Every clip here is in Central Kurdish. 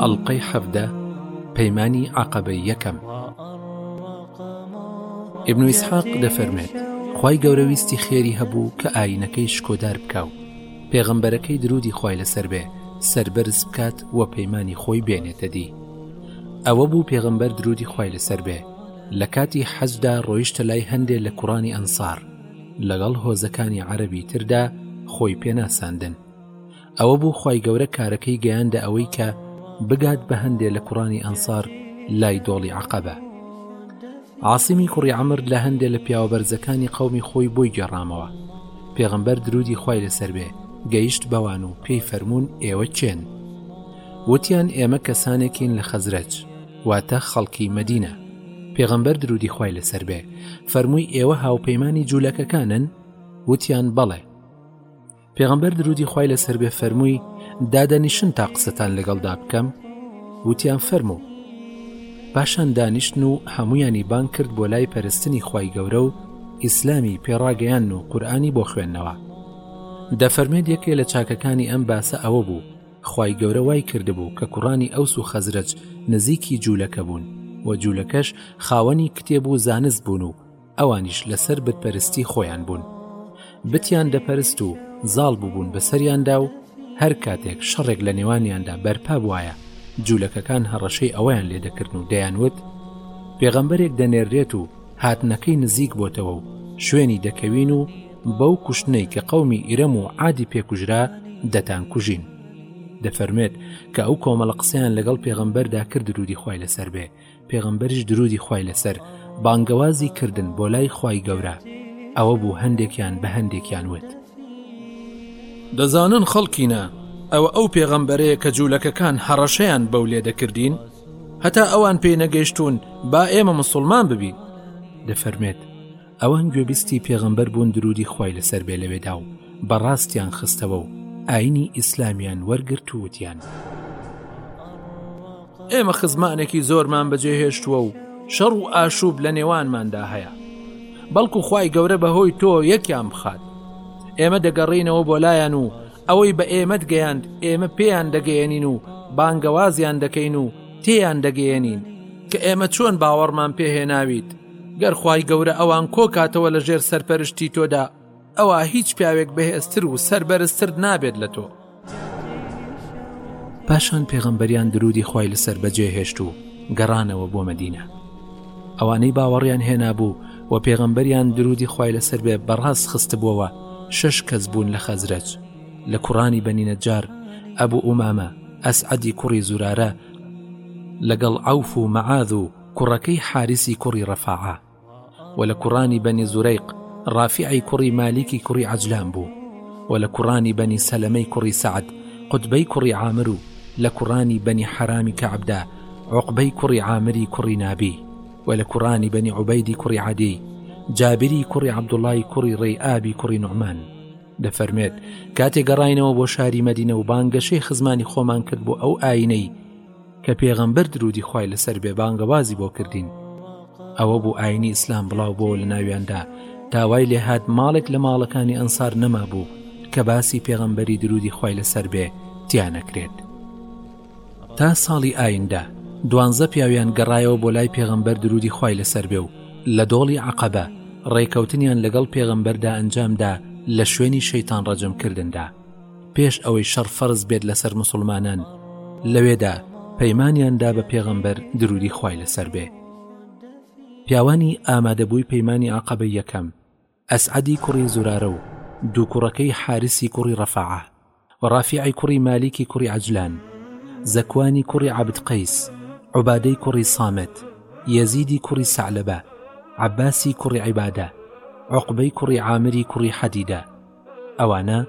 ئەڵلقەی حەڤدە پەیمانی عەقەبەی یەکەم ابن اسحاق دەفەرمێت خی گەورە ویستی خێری هەبوو کە ئاینەکەی شکۆدار بکاو پێغەمبەرەکەی درودی خی لەسەر بێ سربەرز بکات و پەیمانی خۆی بێنێتە دی ئەوە بوو پێغەمبەر درودی خی لەسەر بێ لە کاتی حەجدا ڕۆیشتە لای هەندێ لە کوڕانی ئەنسار لەگەڵ هۆزەکانی عەربی تردا خۆی پێناساندن ئەوە بوو خوای گەورە کارەکەی گەیاندە ئەوەی کە بگات بە هەندێ لە کوڕانی ئەنسار لای دۆڵی عقبە عاصمی کوڕی عمر لە هەندێ لە پیاوە بەرزەکانی قومی خۆی بۆی گەڕامەوە پێغمبەر درودی خی لەسەر بێ گەیشت بەوان و پێی فەرمونون ئێوە چێن وتیان ئێمە کەسانێکین لە خەزرەج واتە خەڵکی مەدینە پێغمبەر درودی خی لەسەر بێ فەرمووی ئێوە هاوپەیمانانی جوولەکەکانن وتیان بەڵێ پێغمبەر درودی خی لەسەر بێ فەرمووی دادەنیشن تا قسەتان لەگەڵدا بکەم وتیان فەرموو پاشان دانیشتن و هەمویانی بان کرد بۆ لای پەرستنی خی گەورە و ئیسلامی پێڕاگەیان و قورآانی بۆ خوێندنەوە دەفەرمێت یەکێ لە چاکەکانی ئەم باسە ئەوە بوو خی گەورە وای کردبوو کە کوڕانی ئەوس و خەزرەج نزیکی جوولەکە بوون و جوولەکەش خاوەنی کتێب و زانست بوون و ئەوانیش لەسەر بتپەرستی خۆیان بوون بتیان دەپەرست و زاڵ ببوون بەسەریاندا و هەر کاتێک شەڕێک لە نێوانیاندا بەرپا بواە جوولەکەکان هەڕەشەی ئەویان لێ دەکردن و دەیانوت پێغەمبەرێک دەنێررێت و هاتنەکەی نزیک بۆتەوە و شوێنی دەکەوین و بەو کوشتنەی کە قەومی ئیرەم و عادی پێکوژرا دەتان کوژین دەفەرمێت کە ئەو کۆمەڵە قسەیان لەگەڵ پێغەمبەردا کرد درودی خی لەسەر بێ پێغەمبەریش درودی خوای لەسەر بانگەوازی کردن بۆ لای خوای گەورە ئەوە بوو هەندێکیان بە هەندێکیان وت دەزانن خەڵکینە ئەوە ئەو پێغەمبەرەیە کە جوولەکەکان هەڕەشەیان بەو لێ دەکردین هەتا ئەوان پێی نەگەیشتون با ئێمە مسلمان ببین دەفەرمێت ئەوان گوێبیستی پێغەمبەر بوون درودی خوای لەسەر بێ لەوێدا و بەڕاستیان خستەوە و ئاینی ئیسلامیان وەرگرت و وتیان ئێمە خزمانێکی زۆرمان بەجێ هێشتووە و شەڕ و ئاشوب لە نێوانماندا هەیە بەڵکو خی گەورە بەهۆی تۆ یەکیان بخات ئێمە دەگەڕینەوە بۆ لایەن و ئەوەی بە ئێمەت گەیاند ئێمە پێیان دەگەیەنین و بانگەوازیان دەکەین و تێیان دەگەیەنین کە ئێمە چۆن باوەڕمان پێهێناویت گەر خوای گەورە ئەوان کۆکاتەوە لە ژێر سەرپەرشتی تۆدا ئەوا هیچ پیاوێک بەهێزتر و سەربەرزتر نابێت لە تۆ پاشان پێغەمبەریان درودی خی لەسەر بەجێ هێشت و گەڕانەوە بۆ مەدینە ئەوانەی باوەڕیان هێنابوو و پێغەمبەریان درودی خی لەسەر بێ بەڕاست خستبووەوە شش کەس بوون لە خەزرەج لە کوڕانی بەنینە جار ئەبوو ئومامە ئەسعدی کوڕی زورارە لەگەڵ عوف و مەعاذ و کوڕەکەی حاریسی کوڕی ڕەفاعە و لە کوڕانی بەنی زورەیق ڕافیعی کوڕی مالیکی کوڕی عەجلان بوو و لە کوڕانی بەنی سەلەمەی کوڕی سەعد قوتبەی کوڕی عامر و لە کوڕانی بەنی حەرامی کەعبدا عوقبەی کوڕی عامری کوڕی نابی و لە کوڕانی بەنی عوبەیدی کوڕی عادی جابری کوڕی عەبدوڵای کوڕی ڕێی ئابی کوڕی نوعمان دەفەرمێت کاتێک گەڕینەوە بۆ شاری مەدینە و بانگەشەی خزمانی خۆمان کرد بۆ ئەو ئاینەی کە پێغەمبەر درودی خوای لەسەر بێ بانگەوازی بۆ کردین ئەوە بوو ئاینی ئیسلام بڵاو بۆ لە ناویاندا داوای لێ هاات ماڵێک لە ماڵەکانی ئەنسار نەما بوو کە باسی پێغەمبەری درودی خوای لەسەر بێ تیانەکرێت تا ساڵی ئایندا دوانزە پیاویان گەڕایەوە بۆ لای پێغەمبەر درودی خوای لەسەر بێ و لە دۆڵی عقبە ڕێکەوتنیان لەگەڵ پێغەمبەردا ئەنجامدا لە شوێنی شەیتان ڕەجم کردندا پێش ئەوەی شەڕ فەرز بێت لەسەر مسلمانان لەوێدا پەیمانیاندا بە پێغەمبەر درودی خی لەسەر بێ پیاوانی ئامادەبووی پەیمانانی عقبە یەکەم ئەسعدی کوڕی زورارە و دوو کوڕەکەی حارسی کوڕی ڕەفاعە و ڕافعی کوڕی مالیکی کوڕی عجلان زەکوانی کوڕی عبد قەیس عوبادەی کوڕی سامت یەزیدی کوڕی سەعلەبە عباسی کوڕی عیبادە عقبەی کوڕی عامری کوڕی حەدیدە ئەوانە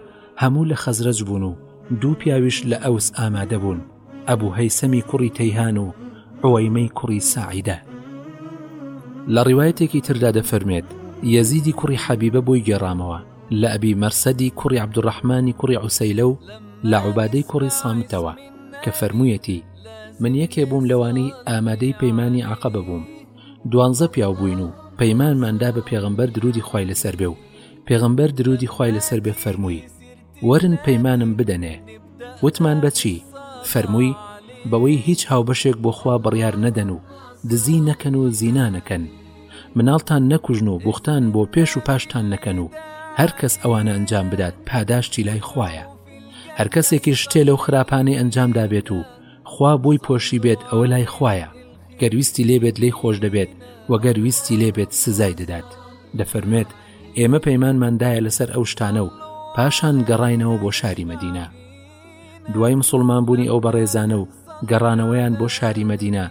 هەموو لە خەزرەج بوون و دوو پیاویش لە ئەوس ئامادە بوون، ئەبو هەیسەمی کوڕی تەیهان و عوەیمەی کوڕی ساعیدە. لە ڕیوایەتێکی تردا دەفەرموێت، یەزیدی کوڕی حەبیبە بۆی گێڕامەوە، لە ئەبی مەرسەدی کوڕی عەبدولڕەحمانی کوڕی عوسەیلە و لە عوبادەی کوڕی سامتەوە، کە فەرموویەتی، من یەکێ بووم لەوانەی ئامادەی پەیمانی عەقەبە بووم، دوانزە پیاو بووین و پەیمانمان دا بە پێغەمبەر درودی خوای لەسەر بێ و پێغەمبەر درودی خوای لەسەر بێ فەرمووی وەرن پەیمانم بدەنێ وتمان بەچی فەرمووی بەوەی هیچ هاوبەشێک بۆ خوا بڕیار نەدەن و دزی نەکەن و زینا نەکەن مناڵتان نەکوژن و بوختان بۆ پێش و پاشتان نەکەن و هەر کەس ئەوانە ئەنجام بدات پاداشتی لای خوایە هەر کەسێکی شتێ لەو خراپانەی ئەنجام دابێت و خوا بۆی پۆشی بێت ئەوە لای خوایە گەرویستی لێبێت لی خۆش دەبێت وەگەر ویستی لێبێت سزای دەدات دەفەرمێت ئێمە پەیمانمان دایە لەسەر ئەو شتانە و پاشان گەڕینەوە بۆ شاری مەدینا دوای مسلمان بوونی ئەو بەڕێزانە و گەڕانەوەیان بۆ شاری مەدینا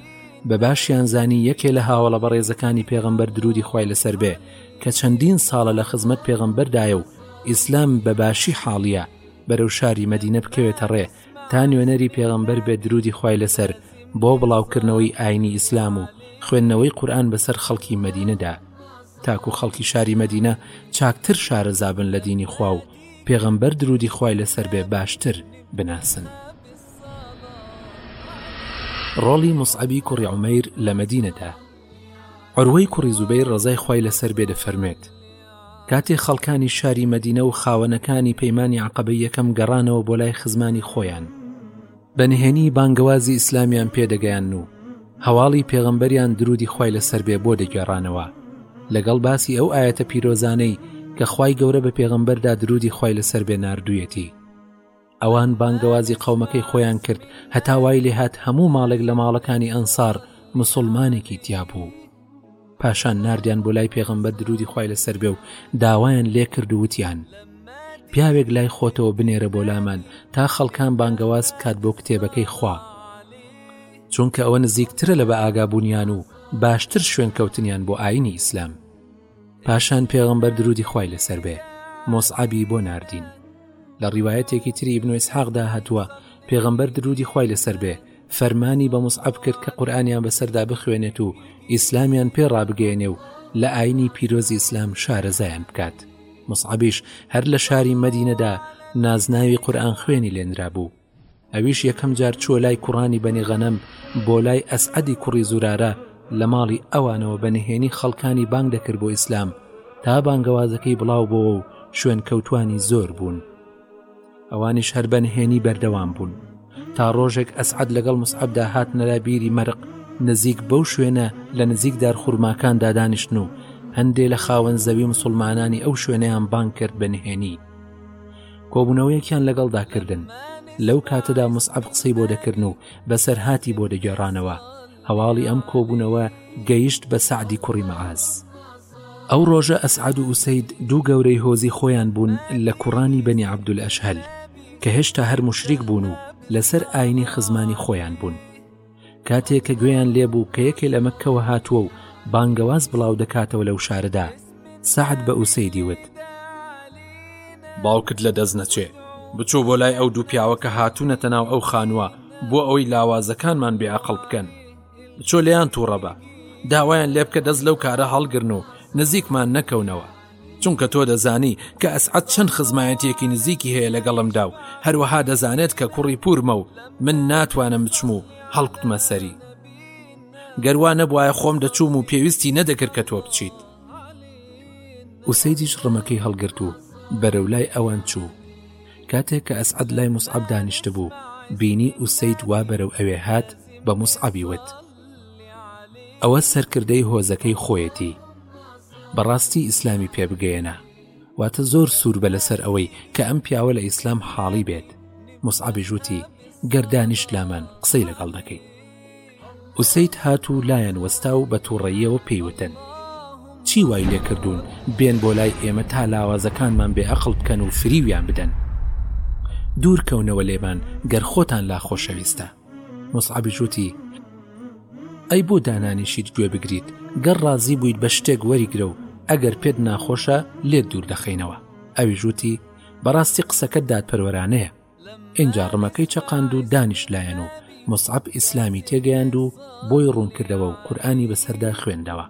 بە باشیان زانی یەکێ لە هاوڵە بەڕێزەکانی پێغمبەر درودی خی لەسەر بێ کە چەندین ساڵە لە خزمەت پێغمبەردایە و ئیسلام بە باشی حاڵیە بەرەو شاری مەدینە بکەوێتە ڕێ تا نوێنەری پێغمبەر بێ درودی خی لەسەر بۆ بڵاوکردنەوەی ئاینی ئیسلام و خوێندنەوەی قورآن بەسەر خەڵکی مەدینەدا تاکو خەڵکی شاری مەدینە چاکتر شارەزا بن لە دینی خوا و پێغەمبەر درودی خوای لەسەر بێ باشتر بناسن ڕۆڵی مصعبی کوڕی عمەیر لە مەدینەدا عروەی کوڕی زوبەی ڕزای خی لەسەر بێ دەفەرمێت کاتێ خەڵکانی شاری مەدینە و خاوەنەکانی پەیمانانی عقبە یەکەم گەڕانەوە بۆ لای خزمانی خۆیان بە نهێنی بانگەوازی ئیسلامیان پێدەگەیان و هەواڵی پێغەمبەریان درودی خی لەسەر بێ بۆ دەگێڕانەوە لەگەڵ باسی ئەو ئاەتە پیرۆزانەی کە خی گەورە بە پێغەمبەردا درودی خی لەسەر بێ نردویەتی ئەوان بانگەوازی قەومەکەی خۆیان کرد هەتا وای لێهات هەموو ماڵێک لە ماڵەکانی ئەنسار مسلمانێکی تیابوو. پاشان ناردیان بۆ لای پێغەمبەر درودی خوای لەسەر بێ و داوایان لێ کرد و وتیان پیاوێک لای خۆتەوە بنێرە بۆ لامان تا خەڵکان بانگەواز بکات بۆ کتێبەکەی خوا چونکە ئەوە نزیکترە لە بە ئاگابوونیان و باشتر شوێن کەوتنیان بۆ ئاینی ئیسلام پاشان پێغمبەر درودی خوای لەسەر بێ مۆسعبی بۆ ناردین لە ڕیواەتێکی تری بنوێس حەقدا هاتووە پێغمبەر درودی خوای لەسەر بێ فەرمانی بە موسعەب کرد کە قورئانیان بەسەردا بخوێنێت و ئیسلامیان پێ ڕابگەیەنێ و لە ئاینی پیرۆزی ئیسلام شارەزایان بکات مسعبیش هەر لە شاری مەدینەدا نازناوی قورآان خوێنی لێنرا بوو ئەویش یەکەم جار چوە لای کوڕانی بەنی غەنم بۆ لای ئەسعەدی کوڕی زورارە لە ماڵی ئەوانەوە بە نهێنی خەڵکانی بانگ دەکرد بۆ ئیسلام تا بانگەوازەکەی بڵاو بۆەوە و شوێن کەوتانی زۆر بوون ئەوانیش هەر بە نهێنی بەردەوام بوون تا ڕۆژێک ئەسعد لەگەڵ مسعەبدا هاتنەلا بیری مەرق نزیک بەو شوێنە لە نزیک دارخورماکان دادانیشتن و هەندێ لە خاوەن زەوی مسلمانانی ئەو شوێنیان بان کرد بە نهێنی کۆبوونەوەیەکیان لەگەڵدا کردن لەو کاتەدا مسعب قسەی بۆ دەکردن و بەسەرهاتی بۆ دەگێڕانەوە هەواڵی ئەم کۆبوونەوە گەیشت بە سەعدی کوڕی مەعاز ئەو ڕۆژە ئەسعاد و ئوسید دوو گەورەی هۆزی خۆیان بوون لە کوڕانی بەنی عبدول ئەشهل کە هێشتا هەر مشریک بوون و لەسەر ئاینی خزمانی خۆیان بوون کاتێک کە گوێیان لێبوو کە یەکێ لە مەکەوە هاتووە و بانگەواز بڵاو دەکاتەوە لەو شارەدا سەعد بە ئوسەیدی وت. باوکت لە دەست نەچێ بچۆ بۆ لای ئەو دوو پیاوە کە هاتوونەتە ناو ئەو خانووە بۆ ئەوەی لاوازەکانمان بێعقڵ بکەن بچۆ لێیان تووڕەبە داوایان لێ بکە دەست لەو کارە هەڵگرن و نزیکمان نەکەونەوە چونکە تۆ دەزانی کە ئەسعەت چەند خزمایەتێکی نزیکی هەیە لەگەڵمدا و هەروەها دەزانێت کە کوڕی پورمە و من ناتوانم بچم و هەڵکوتمە سەری گەر وا نەبوایە خۆم دەچووم و پێویستی نەدەکرد کە تۆ بچیت ئوسەیدیش ڕمەکەی هەڵگرت و بەرەو لای ئەوان چوو کاتێک کە ئەسعد لای مسعب دانیشت بوو بینی ئوسەید وا بەرەو ئەوێ هات بە مسعبی وت ئەوە سەرکردەی هۆزەکەی خۆیەتی بەڕاستی ئیسلامی پێ بگەیەنە واتە زۆر سوور بە لەسەر ئەوەی کە ئەم پیاوە لە ئیسلام حاڵی بێت مسعبی ژووتی گەردانیشت لامان قسەی لەگەڵ دەکەیت ئوسەید هات و لایان وەستا و بە تووڕەییەوە پێی وتن، چی وای لێ کردوون بێن بۆ لای ئێمە تا لاوازەکانمان بێ ئەقڵ بکەن و فریویان بدەن؟ دوور کەونەوە لێمان گەر خۆتان لا خۆشەویستە. موسعەبیش وتی، ئەی بۆ دانانیشیت گوێ بگریت، گەر ڕازی بوویت بە شتێک وەریگرە و ئەگەر پێت ناخۆشە لێت دوور دەخەینەوە. ئەویش وتی، بەڕاستی قسەکەت دادپەروەرانەیە. ئینجا ڕمەکەی چەقاند و دانیشت لایەن و مصعب ئیسلامی تێگەیاند و بۆی ڕوونکردەوە و قورآانی بەسەردا خوێندەوە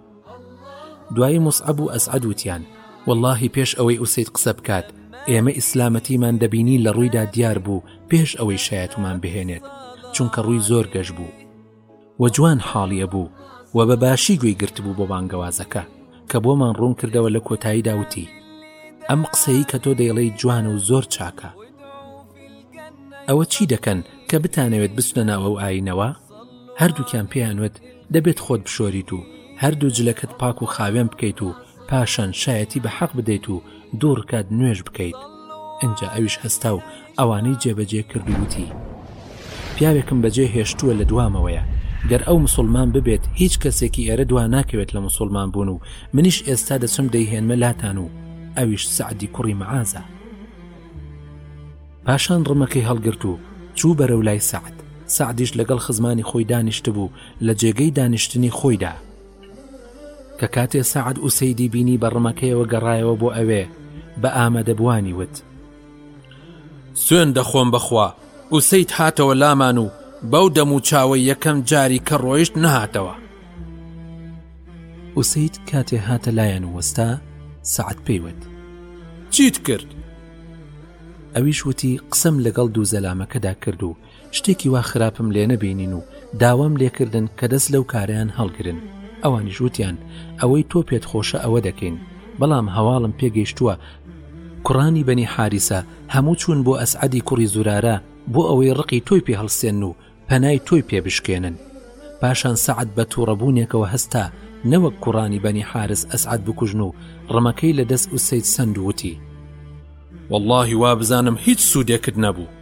دوایی مصعب و ئەسعد وتیان واللهی پێش ئەوەی ئوسید قسە بکات ئێمە ئیسلامەتیمان دەبینی لە ڕوویدا دیار بوو پێش ئەوەی شایەتمان بهێنێت چونکە ڕووی زۆر گەش بوو و جوان حاڵی ئەبوو و بە باشی گوێی گرتبوو بۆ بانگەوازەکە کە بۆمان ڕوون کردەوە لە کۆتایی داوتی ئەم قسەی کە تۆ دەیڵێی جوانە و زۆر چاکە ئەوە چی دەکەن کە بتانەوێت بچنە ناوە و ئاینەوە هەردووکیان پێیانوت دەبێت خۆت بشۆریت و هەردوو جلەکەت پاک و خاوێن بکەیت و پاشان شایەتی بە حەق بدەیت و دوو ڕکات نوێژ بکەیت ئەجا ئەویش هەستا و ئەوانەی جێبەجێ کرد و وتی، پیاوێکم بەجێ هێشتووە لە دوامەوەیە، گەر ئەو مسوڵمان ببێت هیچ کەسێکی ئێرە دوا ناکەوێت لە مسوڵمان بوون و منیش ئێستا دەچم دەیهێنمە لاتان و ئەویش سەعدی کوڕی معازە. پاشان ڕمەکەی هەڵگرت و چوو بەرەو لای سەعد، سەعدیش لەگەڵ خزمانی خۆی دانیشتبوو لە جێگەی دانیشتنی خۆیدا. کە کاتێ سەعد ئوسەیدی بینی بە ڕمەکەیەوە گەڕایەوە بۆ ئەوێ، بە ئامادەبووانی وت، سوێند دەخۆم بەخوا ئوسەید هاتەوە لامان و بەو دەم و چاوە یەکەم جاری کە ڕۆیشت نەهاتەوە ئوسەید کاتێ هاتە لایەن وەستا سعد پێیوت چیت کرد؟ ئەویش وتی قسەم لەگەڵ دوو زەلامەکەدا کرد و شتێکی وا خراپم لێ نەبینین و داوام لێکردن کە دەست لەو کارەیان هەڵگرن ئەوانیش وتیان ئەوەی تۆ پێت خۆشە ئەوە دەکەین بەڵام هەواڵم پێگەیشتووە کوڕانی بەنی حاریسە هەموو چوون بۆ ئەسعادی کوڕی زورارە بۆ ئەوەی ڕقی تۆی پێ هەڵسێن و پەنای تۆی پێ بشکێنن پاشان سعد بە تووڕەبوونێکەوە هەستا نەوەک کوڕانی بەنی حارس ئەسعات بکوژن و ڕمەکەی لە دەست و سید سندوتی واللهی وا بزانم هیچ سوودێکت نەبوو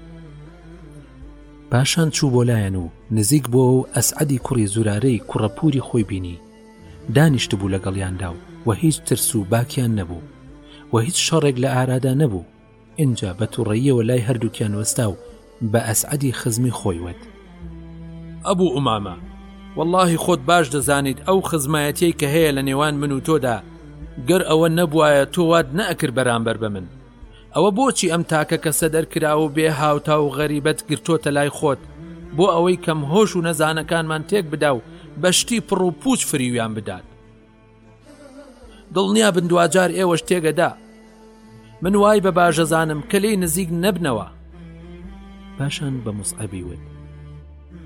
پاشان چوو بۆ لایەن و نزیک بۆەوە و ئەسعەدی کوڕی زورارەی کوڕە پووری خۆی بینی دانیشت بوو لەگەڵیاندا و وە هیچ ترس و باکیان نەبوو و هیچ شەڕێک لە ئارادا نەبوو ئینجا بە توڕەیەوە لای هەردووکیان وەستا و بە ئەسعەدی خزمی خۆی وت ئەبوو ئومامە واللهی خۆت باش دەزانیت ئەو خزمایەتەی کە هەیە لە نێوان من و تۆدا گەر ئەوە نەبواە تۆ وات نەئەکرد بەرامبەر بە من ئەوە بۆچی ئەم تاکە کەسە دەرکراو و بێ هاوتا و غەریبەت گرتۆتە لای خۆت بۆ ئەوەی کەم هۆش و نەزانەکانمان تێک بدا و بە شتی پڕ و پوچ فریویان بدات دڵنیا بندواجار ئێوەش تێگەدا من وای بە باژەزانم کە لی نزیک نەبنەوە پاشان بە مسعبی وت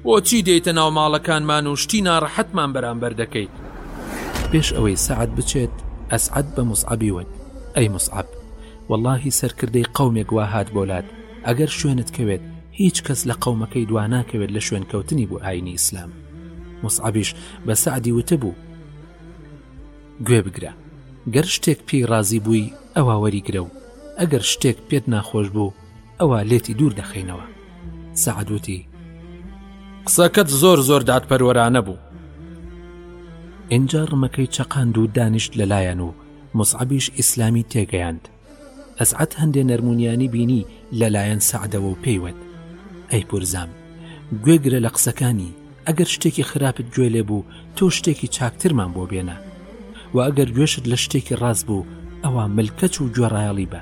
بۆچی دێیتە ناو ماڵەکانمان و شتی ناڕەحەتمان بەرامبەر دەکەیت پێش ئەوەی سەعات بچێت ئەسعەت بە مسعبی وت ئەی مسعب واللهی سەرکردەی قومێک وا هات بۆلات ئەگەر شوێنت کەوێت هیچ کەس لە قومەکەی دوا ناکەوێت لە شوێن کەوتنی بۆ ئاینی ئیسلام مسعبیش بە سعدی وتبوو گوێ بگرە گەر شتێک پێی ڕازی بووی ئەوە وەریگرە و ئەگەر شتێک پێت ناخۆش بوو ئەوا لێتی دوور دەخەینەوە سەعد وتی قسەکەت زۆر زۆر دادپەروەرانە بوو ئینجا ڕمەکەی چەقاند و دانیشت لەلایەن و مسعبیش ئیسلامی تێگەیاند ئەسعەت هەندێ نەرمونیانی بینی لەلایەن سەعدەوە و پێیوت ئەی پورزام گوێگرە لە قسەکانی ئەگەر شتێکی خراپت گوێ لێ بوو تۆ شتێکی چاکترمان بۆ بێنە و ئەگەر گوێشت لە شتێکی ڕاست بوو ئەوە ملکەچ و گوێڕایەڵی بە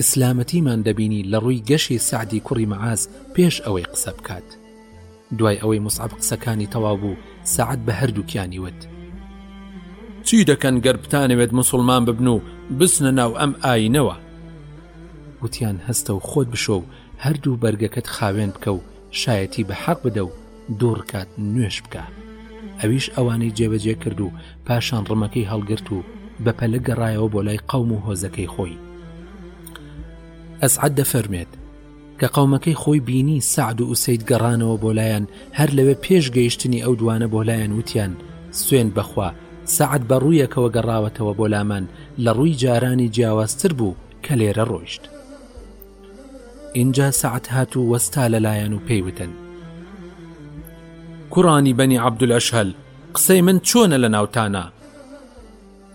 ئیسلامەتیمان دەبینی لە ڕووی گەشی سەعدی کوڕی معاز پێش ئەوەی قسە بکات دوای ئەوەی مصعب قسەکانی تەواو بوو سەعد بە هەردووکیانی وت چی دەکەن گەر بتانەوێت مسلمان ببن و بچنە ناو ئەم ئاینەوە وتیان هەستە و خۆت بشۆ و هەردوو بەرگەکەت خاوێن بکە و شایەتی بە حەق بدە و دوو ڕکات نوێژ بکە ئەویش ئەوانەی جێبەجێ کرد و پاشان ڕمەکەی هەڵگرت و بەپەلە گەڕایەوە بۆ لای قەوم و هۆزەکەی خۆی ئەسعد دەفەرمێت کە قەومەکەی خۆی بینی سعد و ئوسید گەڕانەوە بۆ لایەن هەر لەوێ پێش گەیشتنی ئەو دوانە بۆ لایەن وتیان سوێن بەخوا سعد بە ڕوویەکەوە گەڕاوەتەوە بۆ لامان لە ڕووی جارانی جیاوازتر بوو کە لێرە ڕۆیشت ئینجا سەعد هات و وەستا لەلایەن و پێی وتن کوڕانی بەنی عەبدولەشهل قسەی من چۆنە لە ناوتانە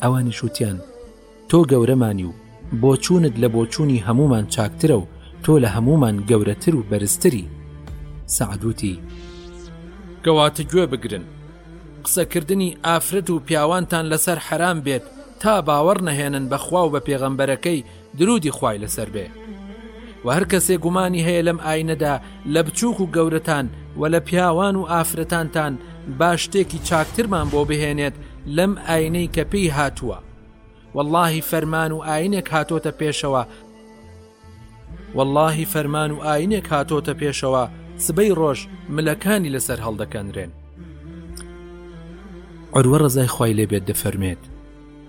ئەوانی شووتیان تۆ گەورەمانی و بۆچوونت لە بۆچوونی هەمومان چاکترە و تۆ لە هەمومان گەورەتر و بەرزتری سەعدوتی گەواتە گوێ بگرن قسەکردنی ئافرەت و پیاوانتان لەسەر حەرام بێت تا باوەڕ نەهێنن بەخوا و بە پێغەمبەرەکەی درودی خوای لەسەر بێ و هەر کەسێ گومانی هەیە لەم ئاینەدا لە بچوک و گەورەتان و لە پیاوان و ئافرەتانتان با شتێکی چاکترمان بۆ بهێنێت لەم ئاینەی کە پێی هاتووە واللهی فەرمان و ئاینێک هاتۆتە پێشەوە واللهی فەرمان و ئاینێک هاتۆتە پێشەوە سبەی ڕۆژ ملەکانی لەسەر هەڵدەکەنرێن عروە ڕزای خی لێبێت دەفەرمێت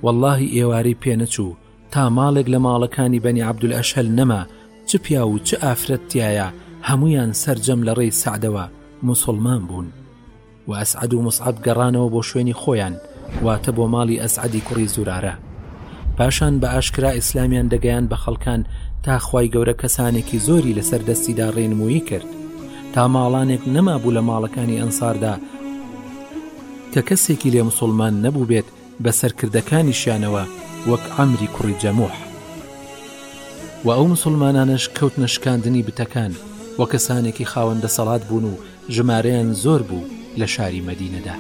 واللهی ئێوارەی پێنەچوو تا ماڵێک لە ماڵەکانی بەنی عەبدولئەشهەل نەما چ پیاو و چ ئافرەت تایە هەمویان سەرجەم لە ڕێی سەعدەوە موسڵمان بوون و ئەسعەد و موسعەب گەڕانەوە بۆ شوێنی خۆیان واتە بۆ ماڵی ئەسعەدی کوڕی زورارە پاشان بە ئاشکرا ئیسلامیان دەگەیان بە خەڵکان تاخوای گەورە کەسانێکی زۆری لەسەر دەستیدا ڕێنمویی کرد تا ماڵانێک نەمابوو لە ماڵەکانی ئەنساردا کە کەسێکی لێ مسلمان نەبوو بێت بە سەرکردەکانیشیانەوە وەک عەمری کوڕی جەموح و ئەو موسڵمانانەش کەوتنە شکاندنی بتەکان و کەسانێکی خاوەن دەسەڵات بوون و ژمارەیان زۆر بوو لە شاری مەدینەدا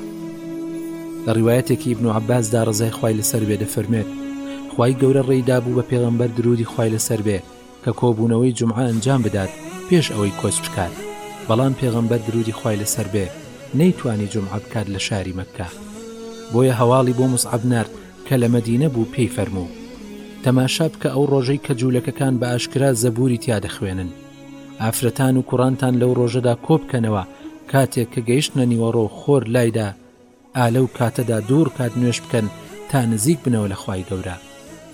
لە ڕیواەتێکی ابن عباسدا ڕزای خی لەسەر بێ دەفەرمێت خی گەورە ڕێیدا بوو بە پێغەمبەر درودی خی لەسەر بێ کە کۆبوونەوەی جومعە ئەنجام بدات پێش ئەوەی کۆچ بکات، بەڵام پێغەمبەر درودی خوای لەسەر بێ نەیتوانی جومعە بکات لە شاری مەککە بۆیە هەواڵی بۆ موسعەب نارد کە لە مەدینە بوو پێی فەرموو تەماشا بکە ئەو ڕۆژەی کە جوولەکەکان بە ئاشکرا زەبووری تیا دەخوێنن ئافرەتان و کوڕانتان لەو ڕۆژەدا کۆبکەنەوە کاتێک کە گەیشتنە نیوەڕۆ خۆر لایدا ئا لەو کاتەدا دوو رکات نوێژ بکەن تا نزیک بنەوە لە خوای گەورە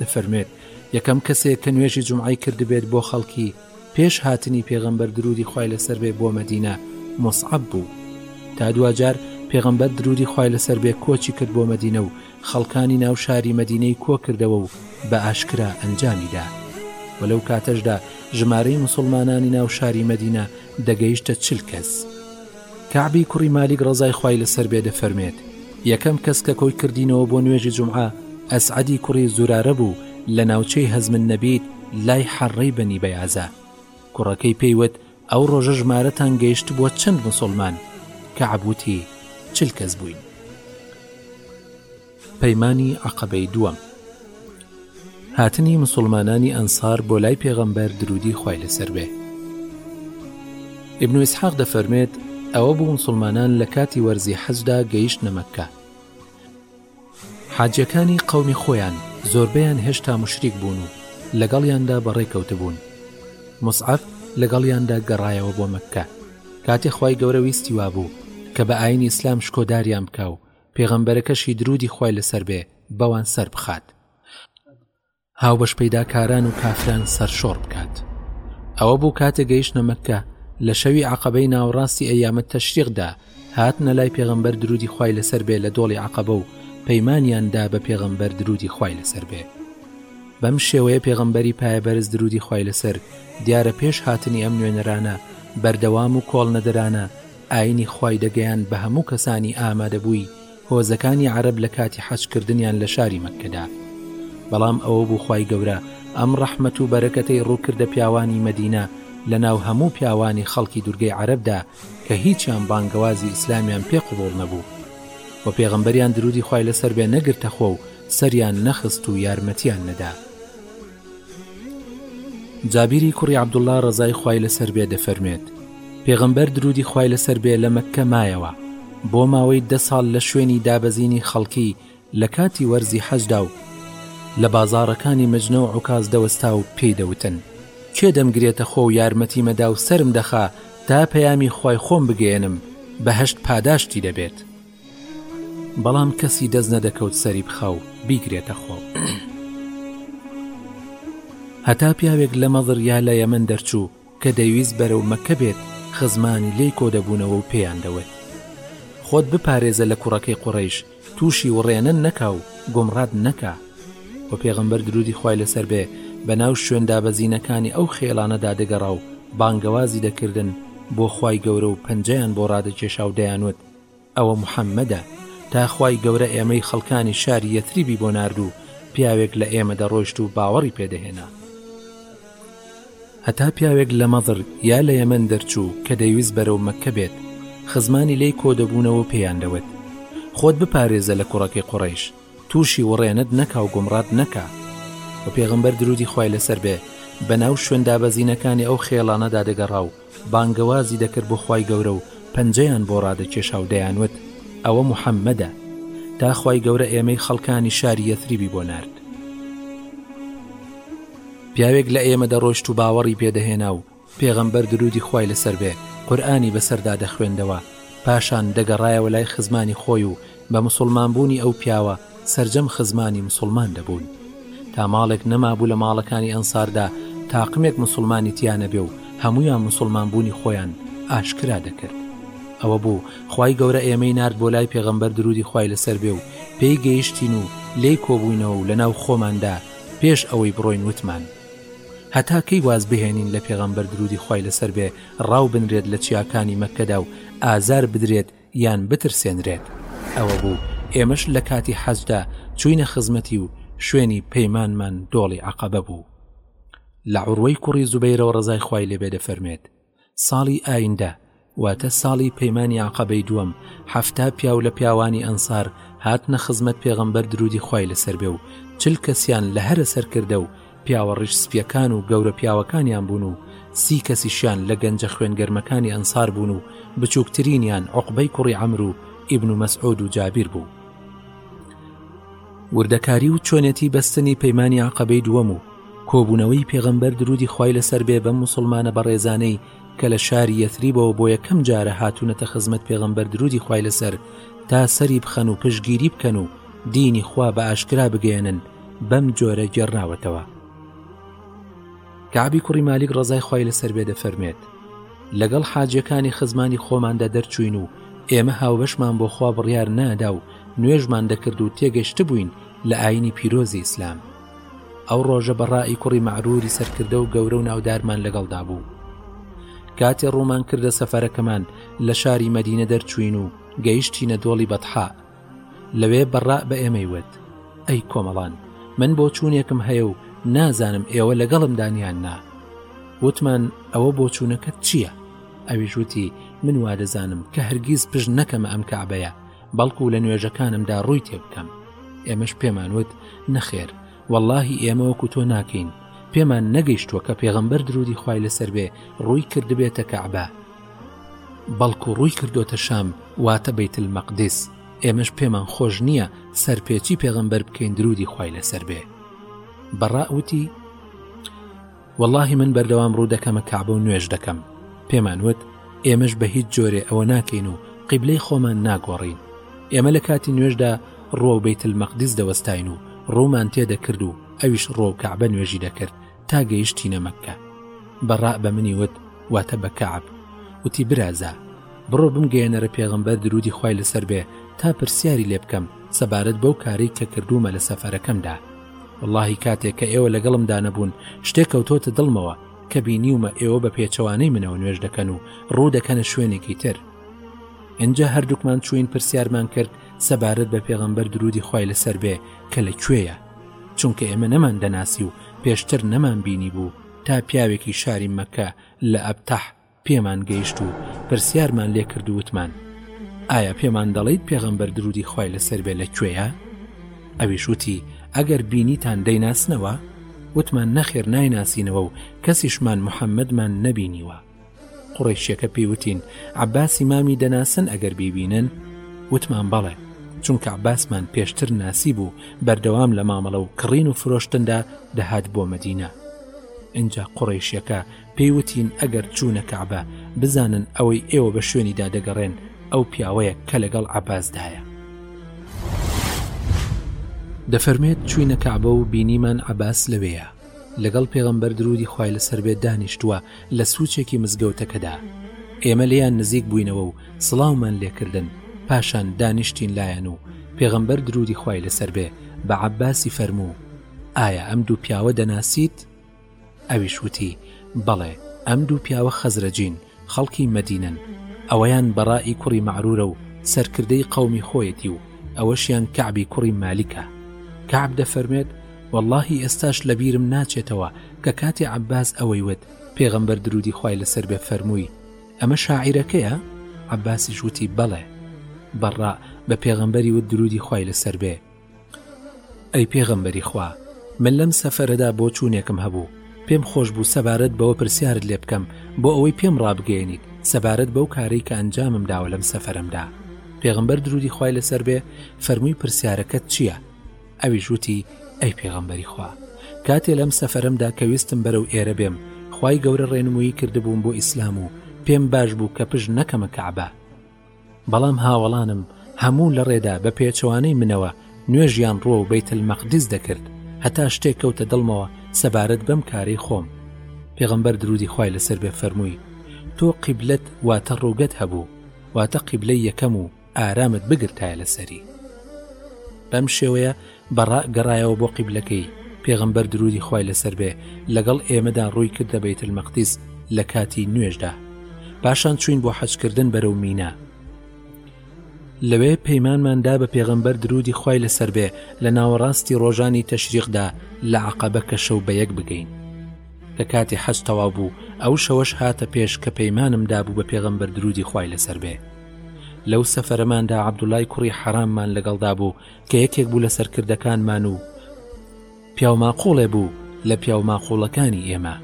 دەفەرموێت یەکەم کەسێک کە نوێژی جمعی کردبێت بۆ خەڵکی پێش هاتنی پێغەمبەر درودی خوای لەسەر بێ بۆ مەدینە مصعب بوو تا دواجار پێغەمبەر درودی خوای لەسەر بێ کۆچی کرد بۆ مەدینە و خەڵکانی ناو شاری مەدینەی کۆ کردەوە و بە ئاشکرا ئەنجامیدا و لەو کاتەشدا ژمارەی مسلمانانی ناو شاری مەدینە دەگەیشتە چل کەس کەعبی کوڕی مالیک ڕەزای خوای لەسەر بێ دەفەرمێت، یەکەم کەس کە کۆی کردینەوە بۆ نوێژی جومعە ئەسعەدی کوڕی زورارە بوو لە ناوچەی هەزم النەبید لای حەڕەی بەنی بەیازە. کوڕەکەی پێی وت، ئەو ڕۆژە ژمارەتان گەیشتبووە چەند موسوڵمان؟ کەعب وتی، چل کەس بووین. پەیمانی عەقەبەی دووەم هاتنی مسوڵمانانی ئەنسار بۆ لای پێغەمبەر درودی خوای لەسەر بێ ابن اسحاق دەفەرمێت ئەوە بوو مسلمانان لە کاتی وەرزی حەجدا گەیشت نەمەکە حاجەکانی قومی خۆیان زۆربیان هێشتا مشریک بوون و لەگەڵیاندا بەڕێکەوتبوون مسعف لەگەڵیاندا گەڕایەوە بۆ مەکە کاتی خی گەورە ویستی وابوو کە بە ئاین ئیسلام شکۆداریان بکە و پێغەمبەرەکەشی درودی خوای لەسەر بێ بەوان سەر بخات هاوبەش پەیداکاران و کافران سەرشۆڕ بکات ئەوە بوو کاتێ گەیشتە مەکە لە شەوی عقبەی ناوڕاستی ئەیامە تەشریقدا هاتنە لای پێغەمبەر درودی خوای لەسەر بێ لە دۆڵی عقبە و پەیمانیاندا بە پێغەمبەر درودی خوای لەسەر بێ بەم شێوەیە پێغەمبەری پایەبەرز درودی خوای لەسەر دیارە پێش هاتنی ئەم نوێنەرانە بەردەوام و کۆڵنەدرانە ئاینی خوای دەگەیاند بە هەموو کەسانی ئامادەبووی هۆزەکانی عەرەب لە کاتی حەج کردنیان لە شاری مەککەدا بەڵام ئەوە بوو خوای گەورە ئەم ڕەحمەت و بەرەکەتەی ڕووکردە پیاوانی مەدینە لە ناو هەموو پیاوانی خەڵکی دورگەی عەرەبدا کە هیچیان بانگەوازی ئیسلامیان پێ قبوڵ نەبوو و پێغەمبەریان درودی خوای لەسەر بێ نەگرتەخۆ و سەریان نەخست و یارمەتیان نەدا. جابیری کوڕی عەبدوڵڵا ڕەزای خوای لەسەر بێ دەفەرمێت پێغەمبەر درودی خوای لەسەر بێ لە مەککە مایەوە بۆ ماوەی دە ساڵ لە شوێنی دابەزینی خەڵکی لە کاتی وەرزی حەجدا و لە بازاڕەکانی مجنە و عکاز دەوەستا و پێی دەوتن کێ دەمگرێتە خۆ و یارمەتیمەدا و سەرم دەخا تا پەیامی خوای خۆم بگەیەنم بەهەشت پاداشتی دەبێت. بەڵام کەسی دەست نەدەکەوت سەری بخا و بیگرێتە خۆ. هەتا پیاوێک لە مەضر یا لە یەمەن دەرچوو کە دەیویست بەرەو مەککە بێت، خزمانی لێی کۆ دەبوونەوە و پێیان دەوت، خۆت بپارێزە لە کوڕەکەی قوڕەیش، تووشی وڕێنە نەکا و گومڕات نەکا. وە پێغەمبەر درودی خوای لەسەر بێ بە ناو شوێن دابەزینەکانی ئەو خێڵانەدا دەگەڕا و بانگەوازی دەکردن بۆ خوای گەورە و پەنجەیان بۆ ڕادەکێشا و دەیانوت، ئەوە محەممەدە تا خوای گەورە ئێمەی خەڵکانی شاری یەتریبی بۆ نرد و پیاوێک لە ئێمە دەڕۆیشت و باوەڕی پێدەهێنا هەتا پیاوێک لە مەزر یا لە یەمەەن دەرچوو کە دەیویست بەرەو مەکە بێت خزمانی لی کۆدەبوونەوە پێیان دەوت خۆت بپارێزە لە کوڕەکەی قڕیش تووشی وڕێنت نەکا و گومڕات نەکە و پێغمبەر درودی خی لەسەر بێ بەناو شوێن دابەزینەکانی ئەو خێڵانەدا دەگەڕا و بانگەوازی دەکرد بۆ خوای گەورە و پەنجەیان بۆ ڕادەکێشا و دەیانوت، ئەوە محەممەدە، تا خوای گەورە ئێمەی خەڵکانی شاری یەثریبی بۆ نارد. پیاوێک لە ئێمە دەڕۆیشت و باوەڕی پێ دەهێنا و پێغەمبەر دروودی خوای لەسەر بێ قورئانی بەسەردا دەخوێندەوە، پاشان دەگەڕایەوە لای خزمانی خۆی و بە موسوڵمان بوونی ئەو پیاوە سەرجەم خزمانی موسوڵمان دەبوون تا ماڵێک نەمابوو لە ماڵەکانی ئەنساردا تاقمێک موسوڵمانی تیا نەبێ و هەموویان موسوڵمان بوونی خۆیان ئاشکرا دەکرد ئەوە بوو خوای گەورە ئێمەی نارد بۆ لای پێغەمبەر درودی خوای لەسەر بێ و پێی گەیشتین و لێی کۆبووینەوە و لەناو خۆماندا پێش ئەوەی بڕۆین وتمان هەتا کەی واز بهێنین لە پێغەمبەر درودی خوای لەسەر بێ ڕاو بنرێت لە چیاکانی مەکەدا و ئازار بدرێت یان بترسێنرێت ئەوە بوو ئێمەش لە کاتی حەجدا چوینە خزمەتی و شوێنی پەیمانمان دۆڵی عقبە بوو لە عڕوەی کوڕی زوبەیرەوە ڕزای خوای لێبێ دەفەرمێت ساڵی ئایندە واتە ساڵی پەیمانی عقبەی دووەم حەفتا پیاو لە پیاوانی ئەنسار هاتنە خزمەت پێغەمبەر درودی خوای لەسەر بێ و چل کەسیان لە هەرە سەرکردە و پیاوە ڕیش سپیەکان و گەورە پیاوەکانیان بوون و سی کەسیشیان لە گەنجە خوێن گەرمەکانی ئەنسار بوون و بچووکترینیان عقبەی کوڕی ئەمر و ئیبن و مەسعود و جابیر بوو وردەکاری و چۆنێتی بەستنی پەیمانانی عقبەی دووەم و کۆبوونەوەی پێغەمبەر درودی خی لەسەر بێ بەم مسلمانە بەڕێزانەی کە لە شاری یەتریبەوە بۆ یەکەم جارە هاتوونەتە خزمەت پێغەمبەر درودی خی لەسەر تا سەری بخەن و پشگیری بکەن و دینی خوا بە ئاشکرا بگەێنن بەم جۆرە گێڕناوەتەوە کابی کوڕی مالیک ڕزای خی لەسەر بێ دەفەرمێت لەگەڵ حاجەکانی خزمانی خۆماندا دەرچوین و ئێمە هاوبەشمان بۆ خوا بڕیار نادا و نوێژمان دەکرد و تێگەشت بووین لە ئاینی پیرۆزی ئیسلام ئەو ڕۆژە بەڕایی کوڕی مەعروری سەرکردە و گەورە و ناودارمان لەگەڵدا بوو کاتێ ڕوومان کردە سەفەرەکەمان لە شاری مەدینە دەرچوین و گەیشتینە دۆڵی بەتحا لەوێ بەڕڕا بە ئێمەی وت ئەی کۆمەڵان من بۆ چوونێکم هەیە و نازانم ئێوە لەگەڵم دانیان نا وتمان ئەوە بۆ چوونەکەت چییە؟ ئەویش وتی من وا دەزانم کە هەرگیز پشت نەکەمە ئەم کەعبەیە بەڵکو لە نوێژەکانمدا ڕووی تێ بکەم ئێمەش پێمان وت نەخێر واللهی ئێمە وەکو تۆ ناکەین پێمان نەگەیشتووە کە پێغەمبەر درودی خی لەسەر بێ ڕووی کردبێتە کەعبە بەڵکو ڕووی کردۆتە شام واتە بیت المەقدس ئێمەش پێمان خۆش نییە سەرپێچی پێغەمبەر بکەین درودی خوای لەسەر بێ بەڕا وتی واللهی من بەردەوام ڕوو دەکەمە کابە و نوێش دەکەم پێمان وت ئێمەش بە هیچ جۆرێ ئەوە ناکەین و قیبلەی خۆمان ناگۆڕین ئێمە لە کاتی نوێشدا ڕۆ بیت المەقدس دەوەستین و ڕوومان تێدەکرد و ئەویش ڕۆ کەعبە نوێژی دەکرد تا گەیشتینە مەککە بەڕا بە منی وت واتە بە کەعب وتی برازا بڕۆ بمگەیەنەرە پێغمبەر درودی خی لەسەر بێ تا پرسیاری لێ بکەم سەبارەت بەو کارەی کە کردوومە لە سەفەرەکەمدا واللهی کاتێک کە ئێوە لەگەڵم دانەبوون شتێک کەوتۆتە دڵمەوە کە بینیومە ئێوە بە پێچەوانەی منەوە نوێژ دەکەن و ڕوو دەکەنە شوێنێکی تر ئەجا هەردووکمان چوین پرسیارمان کرد سەبارەت بە پێغەمبەر درودی خی لەسەر بێ کە لە کوێیە چونکە ئێمە نەمان دەناسی و پێشتر نەمان بینی بوو تا پیاوێکی شاری مەکە لە ئەبتەح پێمان گەیشت و پرسیارمان لێ کرد وتمان ئایا پێمان دەڵیت پێغەمبەر درودی خی لەسەر بێ لە کوێیە ئەویش وتی ئەگەر بینیتان دەیناسنەوە وتمان نەخێر نایناسینەوە و کەسیشمان محەممەدمان نەبینیوە قوڕەیشیەکە پێی وتین، عەباسی مامی دەناسن ئەگەر بیبینن؟ وتمان بەڵێ، چونکە عەباسمان پێشتر ناسیبوو، بەردەوام لە مامەڵە و کڕین و فرۆشتندا دەهات بۆ مەدینە. ئینجا قوڕەیشیەکە پێی وتین، ئەگەر چوونە کەعبە، بزانن ئەوەی ئێوە بە شوێنیدا دەگەڕێن، ئەو پیاوەیە کە لەگەڵ عەباسدایە. دەفەرمێت، چووینە کەعبە و بینیمان عەباس لەوێیە، لەگەڵ پێغەمبەر دروودی خوای لەسەر بێت دانیشتووە، لە سوچێکی مزگەوتەکەدا ئێمە لێیان نزیک بووینەوە و سڵاومان لێکردن پاشان دانیشتین لایەن و پێغەمبەر درودی خی لەسەر بێ بە عباسی فەرموو ئایا ئەم دوو پیاوە دەناسیت ئەویش وتی بەڵێ ئەم دوو پیاوە خەزرەجین خەڵکی مەدینن ئەوەیان بەڕائی کوڕی معرورە و سەرکردەی قومی خۆیەتی و ئەوەشیان کەعبی کوڕی مالیکە کەعب دەفەرمێت وەڵڵاهی ئێستاش لەبیرم ناچێتەوە کە کاتێ عەباس ئەوەی وت، پێغەمبەر دروودی خوای لەسەر بێ فەرمووی، ئەمە شاعیرەکەیە؟ عەباسیش وتی، بەڵێ. بەڕڕا بە پێغەمبەری وت دروودی خوای لەسەر بێ، ئەی پێغەمبەری خوا، من لەم سەفەرەدا بۆچوونێکم هەبوو، پێم خۆش بوو سەبارەت بەوە پرسیارت لێ بکەم بۆ ئەوەی پێم ڕابگەیەنیت سەبارەت بەو کارەی کە ئەنجامم داوە لەم سەفەرەمدا. پێغەمبەر دروودی خوای لەسەر بێ فەرمووی، پرسیارەکەت چییە؟ ئەویش وتی، ئەی پێغەمبەری خوا، کاتێ لەم سەفەرەمدا کە ویستم بەرەو ئێرە بێم، خوای گەورە ڕێنمووی کردبووم بۆ ئیسلام و پێم باش بوو کە پشت نەکەمە کەعبە، بەڵام هاوەڵانم هەموو لە ڕێدا بە پێچەوانەی منەوە نوێژیان ڕووەو بەیتەلمەقدیس دەکرد، هەتا شتێک کەوتە دڵمەوە سەبارەت بەم کارەی خۆم. پێغەمبەر دروودی خوای لەسەر بێ فەرمووی، تۆ قیبلەت واتە ڕووگەت هەبوو، واتە قیبلەی یەکەم و، ئارامت بگرتایە لەسەری بەم شێوەیە بەڕا گەڕایەوە بۆ قیبلەکەی پێغمبەر درودی خی لەسەر بێ لەگەڵ ئێمەدا ڕووی کردە بیت المەقتیس لە کاتی نوێژدا پاشان چوین بۆ حەجکردن بەرەو مینا لەوێ پەیمانماندا بە پێغمبەر درودی خی لەسەر بێ لە ناوەڕاستی ڕۆژانی تەشریقدا لە عقبە کە شەو بە یەک بگەین کە کاتی حەج تەوا بوو ئەو شەوەش هاتە پێش کە پەیمانم دابوو بە پێغمبەر درودی خی لەسەر بێ لەو سەفەرەماندا عەبدوڵای کوڕی حەراممان لەگەڵدا بوو کە یەکێک بوو لە سەرکردەکانمان و پیاوماقوڵێ بوو لە پیاوماقوڵەکانی ئێمە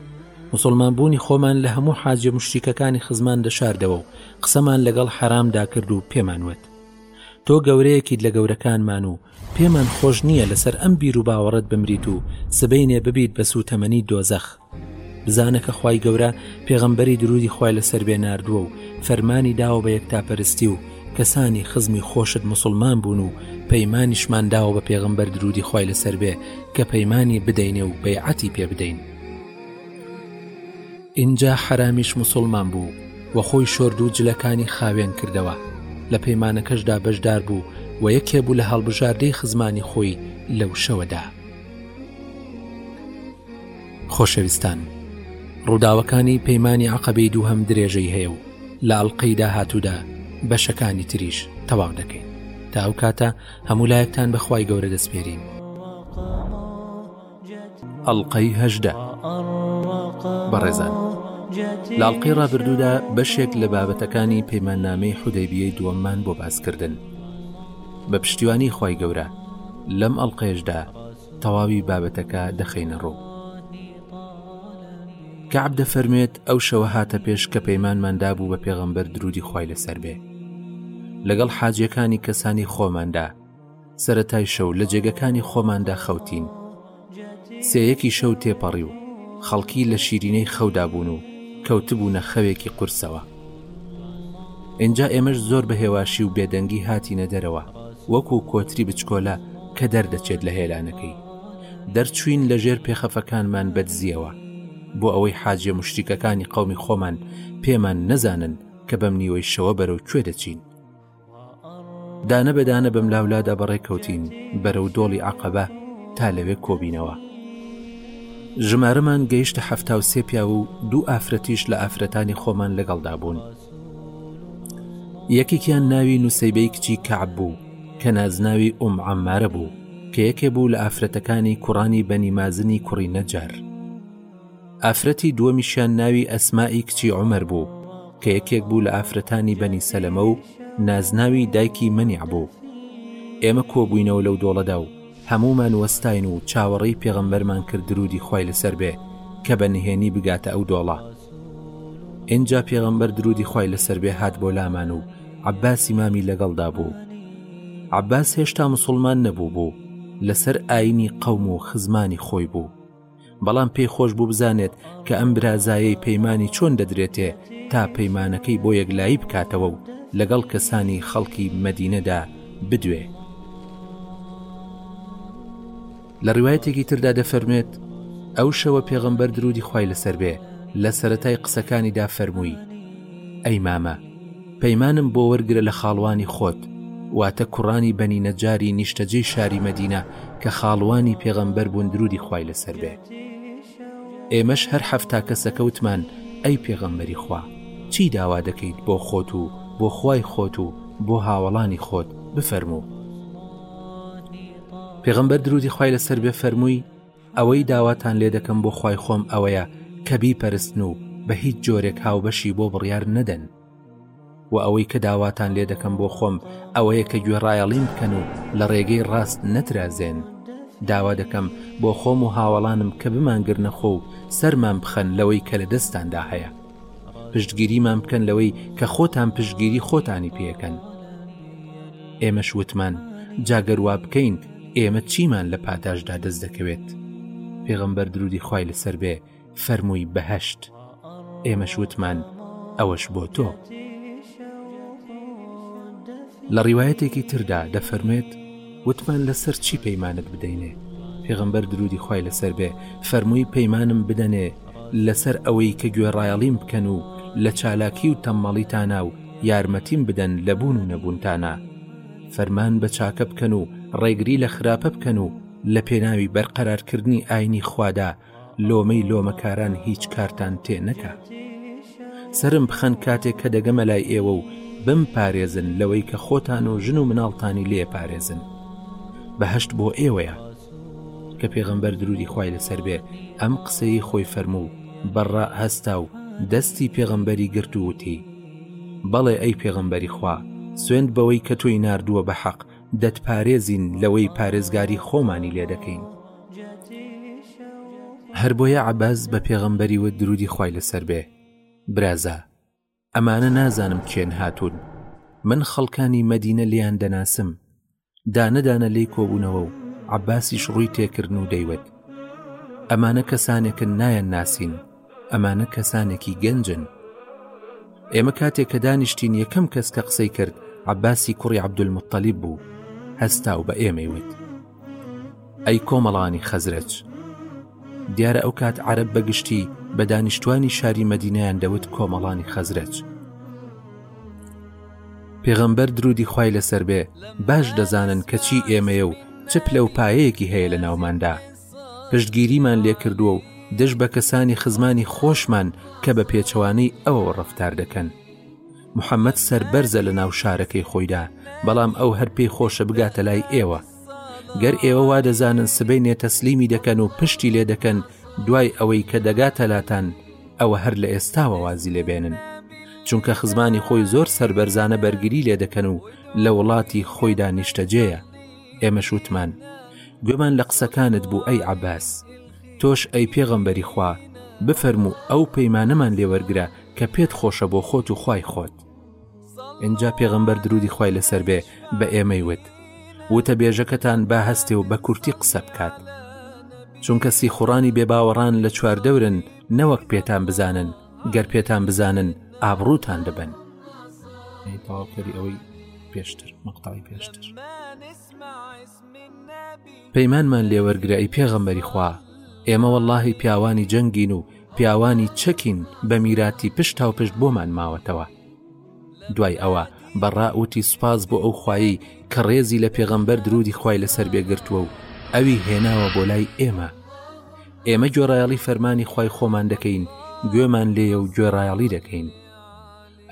مسلمان بوونی خۆمان لە هەموو حاجە مشتیکەکانی خزمان دەشاردەوە و قسەمان لەگەڵ حەرامدا کرد و پێمان وت تۆ گەورەیەکیت لە گەورەکانمان و پێمان خۆش نییە لەسەر ئەم بیر و باوەڕت بمریت و سبینێ ببیت بە سووتەمەنی دۆزەخ بزانە کە خوای گەورە پێغەمبەری درودی خوای لەسەر بێ ناردووە و فەرمانی داوە بە یەکتاپەرستی و کەسانی خزمی خۆشت مسلمان بوون و پەیمانیشمان داوە بە پێغەمبەر درودی خوای لەسەر بێ کە پەیمانی بدەینێ و بەیعەتی پێ بدەین ئینجا حەرامیش مسلمان بوو و خۆی شۆرد و جلەکانی خاوێن کردەوە لە پەیمانەکەشدا بەشدار بوو و یەکێ بوو لە هەڵبژاردەی خزمانی خۆی لەو شەوەدا. خۆشەویستان ڕووداوەکانی پەیمانی عقبەی دوو هەم درێژەی هەیە و لە ئەڵلقەی داهاتوودا بەشەکانی تریش تەواو دەکەین تا ئەو کاتە هەموو لایەکتان بەخوای گەورە دەسپێرین ئەڵلقەی هەژدە بەڕێزان لاڵقەی ڕابردوودا بەشێک لە بابەتەکانی پەیماننامەی حودەبیەی دووەممان بۆ باسکردن بە پشتیوانی خی گەورە لەم ئەڵلقێشدا تەواوی بابەتەکە دەخەینە ڕوو. کەعب دەفەرموێت ئەو شەوە هاتە پێش کە پەیمانمان دابوو بە پێغەمبەر درودی خی لەسەر بێ لەگەڵ حاجیەکانی کەسانی خۆماندا سەتای شەو لە جێگەکانی خۆماندا خەوتین سەیەکی شەو تێپەڕی و خەڵکی لە شیرینەی خەودا بوون و کەوتبوونە خەوێکی قورسەوە ئینجا ئێمەش زۆر بە هێواشی و بێدەنگی هاتینە دەرەوە وەکو کۆتری بچکۆلە کە دەردەچێت لە هێلانەکەی دەرچوین لە ژێر پێخەفەکانمان بەدزیەوە بۆ ئەوەی حاجێ مشتیکەکانی قومی خۆمان پێمان نەزانن کە بەم نیوەی شەوە بەرەو کوێ دەچین دانە بە دانە بەم لاولادا بەڕێ کەوتین بەرە و دۆڵی عقبە تا لەوێ کۆبینەوە ژمارەمان گەیشتە هەفتا و سێ پیا و دوو ئافرەتیش لە ئافرەتانی خۆمان لەگەڵدا بوون یەکێکیان ناوی نووسیبەی کچی کەعب بوو کە نازناوی ئوم عمارە بوو کە یەکێ بوو لە ئافرەتەکانی کوڕانی بەنی مازنی کوڕی نەجار ئافرەتی دووەمیشیان ناوی ئەسمائی کچی عومەر بوو، کە یەکێک بوو لە ئافرەتانی بەنی سەلەمە و نازناوی دایکی مەنیع بوو. ئێمە کۆبووینەوە لەو دۆڵەدا و هەموومان وەستاین و چاوەڕێی پێغەمبەرمان کرد درودی خوای لەسەر بێ کە بە نهێنی بگاتە ئەو دۆڵە. ئینجا پێغەمبەر درودی خوای لەسەر بێ هات بۆ لامان و عەباسی مامی لەگەڵدا بوو. عەباس هێشتا موسڵمان نەبووبوو، لەسەر ئایینی قەوم و خزمانی خۆی بوو. بەڵام پێی خۆش بوو بزانێت کە ئەم برازایەی پەیمانی چۆن دەدرێتێ تا پەیمانەکەی بۆ یەکلایی بکاتەوە و لەگەڵ کەسانی خەڵکی مەدینەدا بدوێ لە ڕوایەتێکی تردا دەفەرمێت ئەو شەوە پێغەمبەر درودی خی لەسەر بێ لە سەتای قسەکانیدا فەرمووی ئەی مامە پەیمانم بۆ وەرگرە لە خاڵوانی خۆت، واتە کوڕانی بەنی نەجاری نیشتەجێی شاری مەدینە کە خاڵوانی پێغەمبەر بوون درودی خوای لەسەر بێ، ئێمەش هەر حەفتا کەسەکە وتمان، ئەی پێغەمبەری خوا چی داوا دەکەیت بۆ خۆت و بۆ خوای خۆت و بۆ هاوەڵانی خۆت بفەرموو. پێغەمبەر درودی خوای لەسەر بێ فەرمووی، ئەوەی داواتان لێ دەکەم بۆ خوای خۆم ئەوەیە کە بیپەرستن و بە هیچ جۆرێک هاوبەشی بۆ بڕیار نەدەن، وە ئەوەی کە داواتان لێ دەکەم بۆ خۆم ئەوەیە کە گوێڕایەڵیم بکەن و لە ڕێگەی ڕاست نەترازێن داوا دەکەم بۆ خۆم و هاوەڵانم کە بمانگرنە خۆ و سەرمان بخەن لەوەی کە لە دەستاندا هەیە پشتگیریمان بکەن لەوەی کە خۆتان پشتگیری خۆتانی پێەکەن ئێمەش وتمان جاگەروا بکەین ئێمە چیمان لە پاداشدا دەست دەکەوێت پێغمبەر درودی خوای لەسەر بێ فەرمووی بەهەشت ئێمەش وتمان ئەوەش بۆ تۆ لە ڕیواەتێکی تردا دەفەرمێت وتمان لەسەر چی پەیمانت بدەینێ پێغمبەر درودی خی لەسەر بێ فەرمووی پەیمانم بدەنێ لەسەر ئەوەی کە گوێڕایەڵیم بکەن و لە چالاکی و تەممەڵیتانە و یارمەتیم بدەن لە بوون و نەبوونتانە فەرمان بە چاکە بکەن و ڕێگری لە خراپە بکەن و لە پێناوی بەرقەرارکردنی ئاینی خوادا لۆمەی لۆمەکاران هیچ کارتان تێ نەکات سرم بخەن کاتێک کە دەگەمە لای ئێوە و بم پارێزن لەوەی کە خۆتان و ژن و مناڵتانی لێ پارێزن بەهشت بۆ ئێوەیە کە پێغەمبەر درودی خی لەسەر بێ ئەم قسەی خۆی فەرموو بەڕە هەستا و دەستی پێغەمبەری گرت و وتی بەڵێ ئەی پێغەمبەری خوا سوێند بەوەی کە تۆی نردووە بە حەق دەتپارێزین لەوەی پارێزگاری خۆمانی لێ دەکەین هەر بۆیە عەباس بە پێغەمبەری وت درودی خوای لەسەر بێ برازا ئەمانە نازانم کێن هاتوون من خەڵکانی مەدینە لێیان دەناسم دانە دانە لی کۆبوونەوە و عەباسیش ڕووی تێکردن و دەیوت ئەمانە کەسانێکن نایان ناسین ئەمانە کەسانێکی گەنجن ئێمە کاتێک کە دانیشتین یەکەم کەس کە قسەی کرد عباسی کوڕی عبدولمطلیب بوو هەستا و بە ئێمەی وت ئەی کۆمەڵانی خەزرەج دیارە ئەو کات عرب بەگشتی بە دانیشتوانی شاری مەدینیان دەوت کۆمەڵانی خەزرەج پێغەمبەر درودی خی لەسەر بێ باش دەزانن کەچی ئێمەیە و چ پلە و پایەیەکی هەیە لە ناوماندا پشتگیریمان لێکردووە و دژ بە کەسانی خزمانی خۆشمان کە بە پێچەوانەی ئەوەوە ڕفتار دەکەن محەممەد سربەرزە لە ناو شارەکەی خۆیدا بەڵام ئەو هەر پێی خۆشە بگاتە لای ئێوە گەر ئێوە وا دەزانن سبەی نێتەسلیمی دەکەن و پشتی لێ دەکەن دوای ئەوەی کە دەگاتە لاتان ئەوە هەر لە ئێستاوە وازی لێبێنن چونکە خزمانی خۆی زۆر سربەرزانە بەرگری لێ دەکەن و لە وڵاتی خۆیدا نیشتەجێە ئێمەش وتمان گوێمان لە قسەکانت بوو ئەی عباس تۆش ئەی پێغەمبەری خوا بفەرمو ئەو پەیمانەمان لێوەرگرە کە پێت خۆشە بۆ خۆت و خوای خۆت ئینجا پێغەمبەر درودی خی لەسەر بێ بە ئێمەی وت وتە بێژەکەتان با هەستێ و بە کورتی قسە بکات چونکە سیخوڕانی بێباوەڕان لە چواردەورن نەوەک پێتان بزانن گەر پێتان بزانن ئابڕوتان دەبن تەواوکەری ئەوەی پێشتر مەقتەڵی پێشتر پەیمانمان لێوەرگرایی پێغەمبەری خوا ئێمە واللهی پیاوانی جەنگین و پیاوانی چەکین بە میراتی پشت تا و پشت بۆمان ماوەتەوە دوای ئەوە بەڕاوتی سوپاس بۆ ئەو خوایی کە ڕێزی لە پێغەمبەر درودی خی لەسەر بێگرتووە و ئەوی هێناوە بۆ لای ئێمە ئێمە گۆڕایەڵی فەرمانی خی خۆمان دەکەین گوێمان لێە و گوێڕایەڵی دەکەین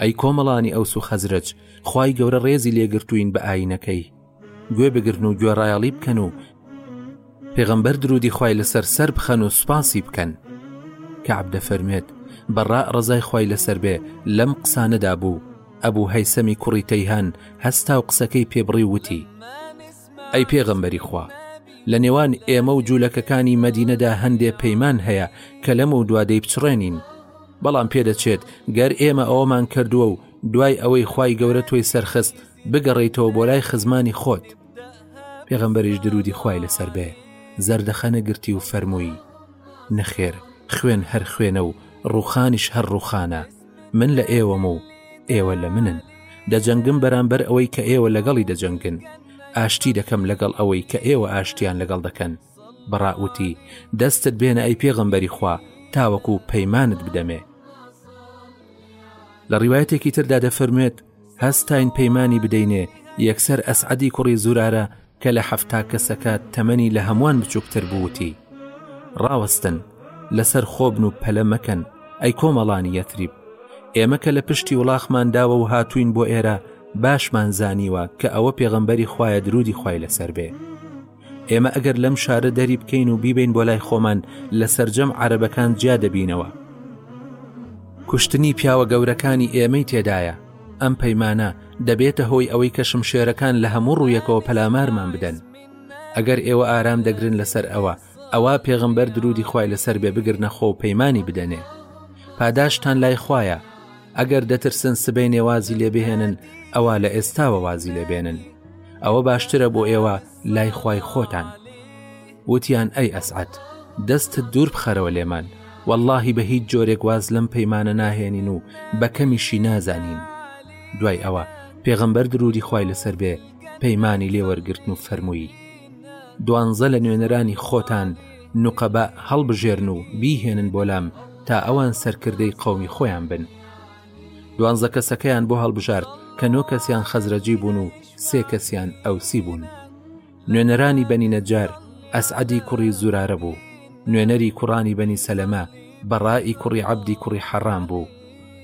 ئەی کۆمەڵانی ئەوس و خەزرەج خوای گەورە ڕێزی لێگرتووین بە ئاینەکەی گوێ بگرن و گوێڕایەڵی بکەن و پێغەمبەر درودی خی لەسەر سەر بخەن و سوپاسی بکەن کەعب دەفەرمێت بەڕا ڕزای خی لەسەر بێ لەم قسانەدا بوو ئەبوو هەیسەمی کوڕی تەیهان هەستا و قسەکەی پێبڕی وتی ئەی پێغەمبەری خوا لە نێوان ئێمە و جوولەکەکانی مەدینەدا هەندێ پەیمان هەیە کە لەم و دوادەی بچڕێنین بەڵام پێدەچێت گەر ئێمە ئەومان کردووە و دوای ئەوەی خی گەورە تۆی سەرخست بگەڕیتەوە بۆ لای خزمانی خۆت پێغەمبەریش درودی خی لەسەر بێ زەردەخەنە گرتی و فەرمووی نەخێر خوێن هەر خوێنە و ڕوخانیش هەر ڕوخانە من لە ئێوەم و ئێوە لە منن دەجەنگم بەرامبەر ئەوەی کە ئێوە لەگەڵی دەجەنگن ئاشتی دەکەم لەگەڵ ئەوەی کە ئێوە ئاشتیان لەگەڵ دەکەن بەڕاوتی دەستت بێنە ئەی پێغەمبەری خوا تاوەکو و پەیمانت بدەمێ لە ڕیواەتێکی تردا دەفەرموێت هەستاین پەیمانانی بدەینێ یەکسەر ئەسعدی کوڕی زورارە کە لە حەفتا کەسەکە تەمەنی لە هەمووان بچووکتر بوو وتی، ڕاوەستن، لەسەر خۆبن و پەلە مەکەن، ئەی کۆمەڵانی یەثریب! ئێمە کە لە پشتی وڵاخمان داوە و هاتووین بۆ ئێرە باشمان زانیوە کە ئەوە پێغەمبەری خوایە دروودی خوای لەسەر بێ. ئێمە ئەگەر لەم شارە دەری بکەین و بیبەین بۆ لای خۆمان لە سەرجەم عەرەبەکان جیا دەبینەوە. کوشتنی پیاوە گەورەکانی ئێمەی تێدایە. ئەم پەیمانە دەبێتە هۆی ئەوەی کە شمشێرەکان لە هەموو ڕوویەکەوە پەلامارمان بدەن ئەگەر ئێوە ئارام دەگرن لەسەر ئەوە ئەوە پێغمبەر درودی خی لەسەر بێ بگرنە خۆ و پەیمانانی بدەنێ پاداشتان لای خویە ئەگەر دەترسن سبەی نێوازی لێ بهێنن ئەوە لە ئێستاوە وازی لێبێنن ئەوە باشترە بۆ ئێوە لای خی خۆتان وتیان ئەی ئەسعەد دەستت دوور بخەرەوە لێمان، وەڵڵاهی بە هیچ جۆرێک واز لەم پەیمانە ناهێنین و بە کەمیشی نازانین. دوای ئەوە پێغەمبەر دروودی خوای لەسەر بێ پەیمانی لێ وەرگرتن و فەرمووی، دوانزە لە نوێنەرانی خۆتان، نوقەبا، هەڵبژێرن و بیهێنن بۆ لام تا ئەوان سەرکردەی قەومی خۆیان بن. دوانزە کەسەکەیان بۆ هەڵبژارد کە نۆ کەسیان خەزرەجی بوون و سێ کەسیان ئەوسی بوون. نوێنەرانی بەنی نەجار ئەسعەدی کوڕی زورارە بوو نوێنەری کوڕانی بەنی سەلەمە بەڕائی کوڕی عەبدی کوڕی حەڕام بوو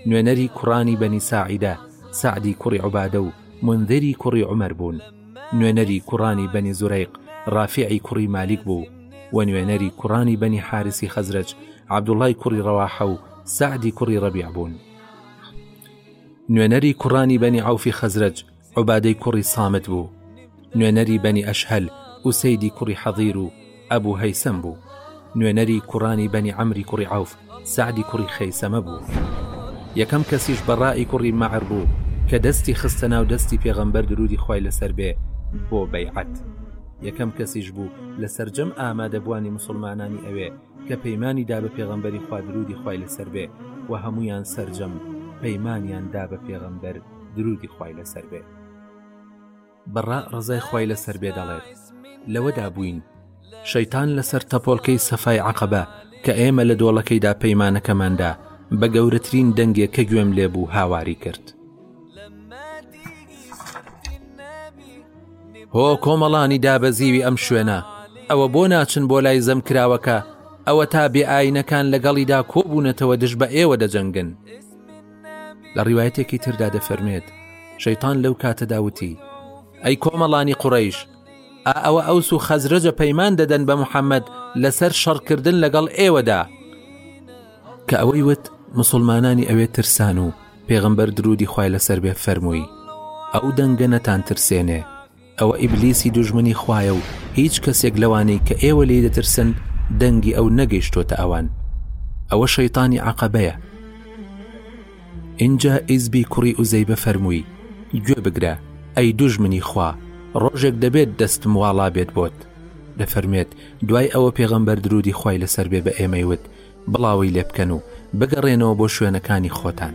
نوێنەری کوڕانی بەنی ساعیدە سەعدی کوڕی عوبادە و منذری کوڕی عومەر بوون نوێنەری کوڕانی بەنی زورەیق ڕافیعی کوڕی مالیک بوو و نوێنەری کوڕانی بەنی حارسی خەزرەج عەبدوڵای کوڕی ڕەواحە و سەعدی کوڕی ڕەبیع بوون نوێنەری کوڕانی بەنی عەوفی خەزرەج عوبادەی کوڕی سامت بوو نوێنەری بەنی ئەشهەل ئوسەیدی کوڕی حەضیر و ئەبوو هەیسەم بوو نوێنەری کوڕانی بەنی عەمری کوڕی عەوف سەعدی کوڕی خەیسەمە بوو یەکەم کەسیش بەڕائی کوڕی مەعر بوو کە دەستی خستە ناو دەستی پێغەمبەر درودی خوای لەسەر بێ بۆ بەیعەت یەکەم کەسیش بوو لە سەرجەم ئامادەبووانی مسلمانانی ئەوێ کە پەیمانی دا بە پێغەمبەری خوا درودی خوای لەسەر بێ و هەمویان سەرجەم پەیمانیان دا بە پێغەمبەر درودی خوای لەسەر بێ بەڕە ڕزای خوای لەسەر بێ دەڵێت لەوەدا بووین شەیتان لەسەر تەپۆلکەی سەفای عقبە کە ئێمە لە دۆڵەکەیدا پەیمانەکەماندا بە گەورەترین دەنگێک کە گوێم لێبوو هاواری کرد هۆ کۆمەڵانی دابەزیوی ئەم شوێنە ئەوە بۆ ناچن بۆ لای زەم کراوەکە ئەوە تا بێئینەکان لەگەڵیدا کۆبوونەتەوە دژ بە ئێوە دەجەنگن لە ڕیوایەتێکی تردا دەفەرمێت شەیتان لەو کاتەدا وتی ئەی کۆمەڵانی قوڕیش ئا ئەوە ئەوس و خەزرەجە پەیمان دەدەن بە محەممەد لەسەر شەڕکردن لەگەڵ ئێوەدا کە ئەوەی وت مسلمانانی ئەوێ ترسان و پێغمبەر درودی خی لەسەر بێ فەرمووی ئەو دەنگە نەتان ترسێنێ ئەوە ئیبلیسی دوژمنی خوایە و هیچ کەسێک لەوانەی کە ئێوە لێی دەترسن دەنگی ئەو نەگەیشتۆتە ئەوان ئەوە شەیتانی عقبەیە ئینجا ئیزبی کوڕی ئوزەیبە فەرمووی گوێ بگرە ئەی دوژمنی خوا ڕۆژێک دەبێت دەستم واڵا بێت بۆت دەفەرمێت دوای ئەوە پێغەمبەر درودی خی لەسەر بێ بە ئێمەی وت بڵاوەی لێ بکەن و بگەڕێنەوە بۆ شوێنەکانی خۆتان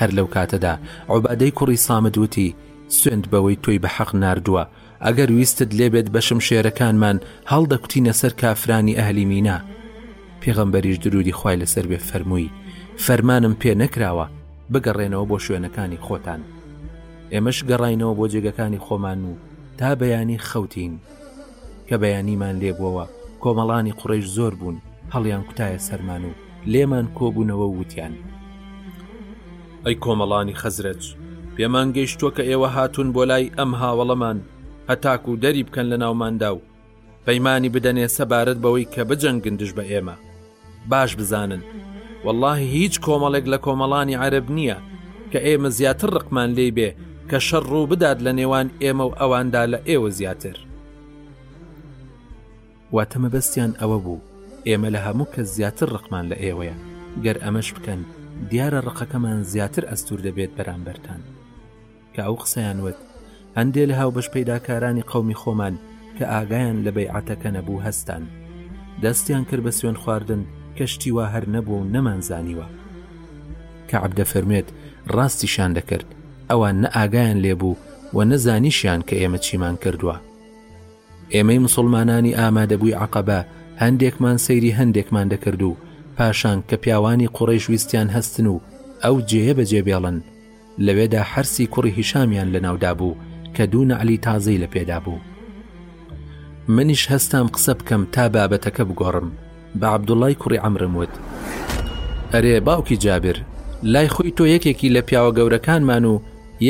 هەر لەو کاتەدا عوبادەی کوڕی سامد وتی سوێند بەوەی تۆی بە حەق ناردووە ئەگەر ویستت لێبێت بە شمشێرەکانمان هەڵدەکوتینە سەر کافرانی ئەهلی مینا پێغەمبەریش درودی خوای لەسەر بێ فەرمووی فەرمانم پێ نەکراوە بگەڕێنەوە بۆ شوێنەکانی خۆتان ئێمەش گەڕینەوە بۆ جێگەکانی خۆمان و تا بەیانی خەوتین کە بەیانیمان لێبووەوە کۆمەڵانی قڕیش زۆر بوون هەڵیان کوتایە سەرمان و لێمان کۆبوونەوە وتیان ئەی کۆمەڵانی خەزرەج، پێمان گەیشتووە کە ئێوە هاتوون بۆ لای ئەم هاوەڵەمان هەتاکو و دەری بکەن لە ناوماندا و پەیمانی بدەنێ سەبارەت بەوەی کە بجەنگن دژ بە ئێمە. باش بزانن، وەڵڵاهی هیچ کۆمەڵێک لە کۆمەڵانی عەرەب نییە کە ئێمە زیاتر ڕقمان لێی بێ کە شەڕ ڕوو بدات لە نێوان ئێمە و ئەواندا لە ئێوە زیاتر. واتە مەبەستیان ئەوە بوو ئێمە لە هەموو کەس زیاتر ڕقمان لە ئێوەیە گەر ئەمەش بکەن دیارە ڕقەکەمان زیاتر ئەستور دەبێت بەرامبەرتان کە ئەو قسەیان وت هەندێ لە هاو بەش پەیداکارانی قومی خۆمان کە ئاگایان لە بەیعەتەکە نەبوو هەستان دەستیان کرد بە سوێن خواردن کەشتی وا هەر نەبوو و نەمانزانیوە کە عبدە فەرمێت ڕاستیشان دەکرد ئەوان نە ئاگایان لێبوو و نەزانیشیان کە ئێمە چیمان کردووە ئێمەی مسوڵمانانی ئامادەگوی عەقەبە هەندێکمان سەیری هەندێکمان دەکرد و پاشان کە پیاوانی قوڕەیش ویستیان هەستن و ئەو جێیە بەجێ بێڵن لەوێدا حەرسی کوڕی هیشامیان لەناودا بوو کە دوو نەعلی تازەی لە پێدا بوو منیش هەستام قسە بکەم تا بابەتەکە بگۆڕم بە عەبدوڵای کوڕی عەمرم وت، ئەرێ باوکی جابر، لای خۆی تۆ یەکێکی لە پیاوە گەورەکانمان و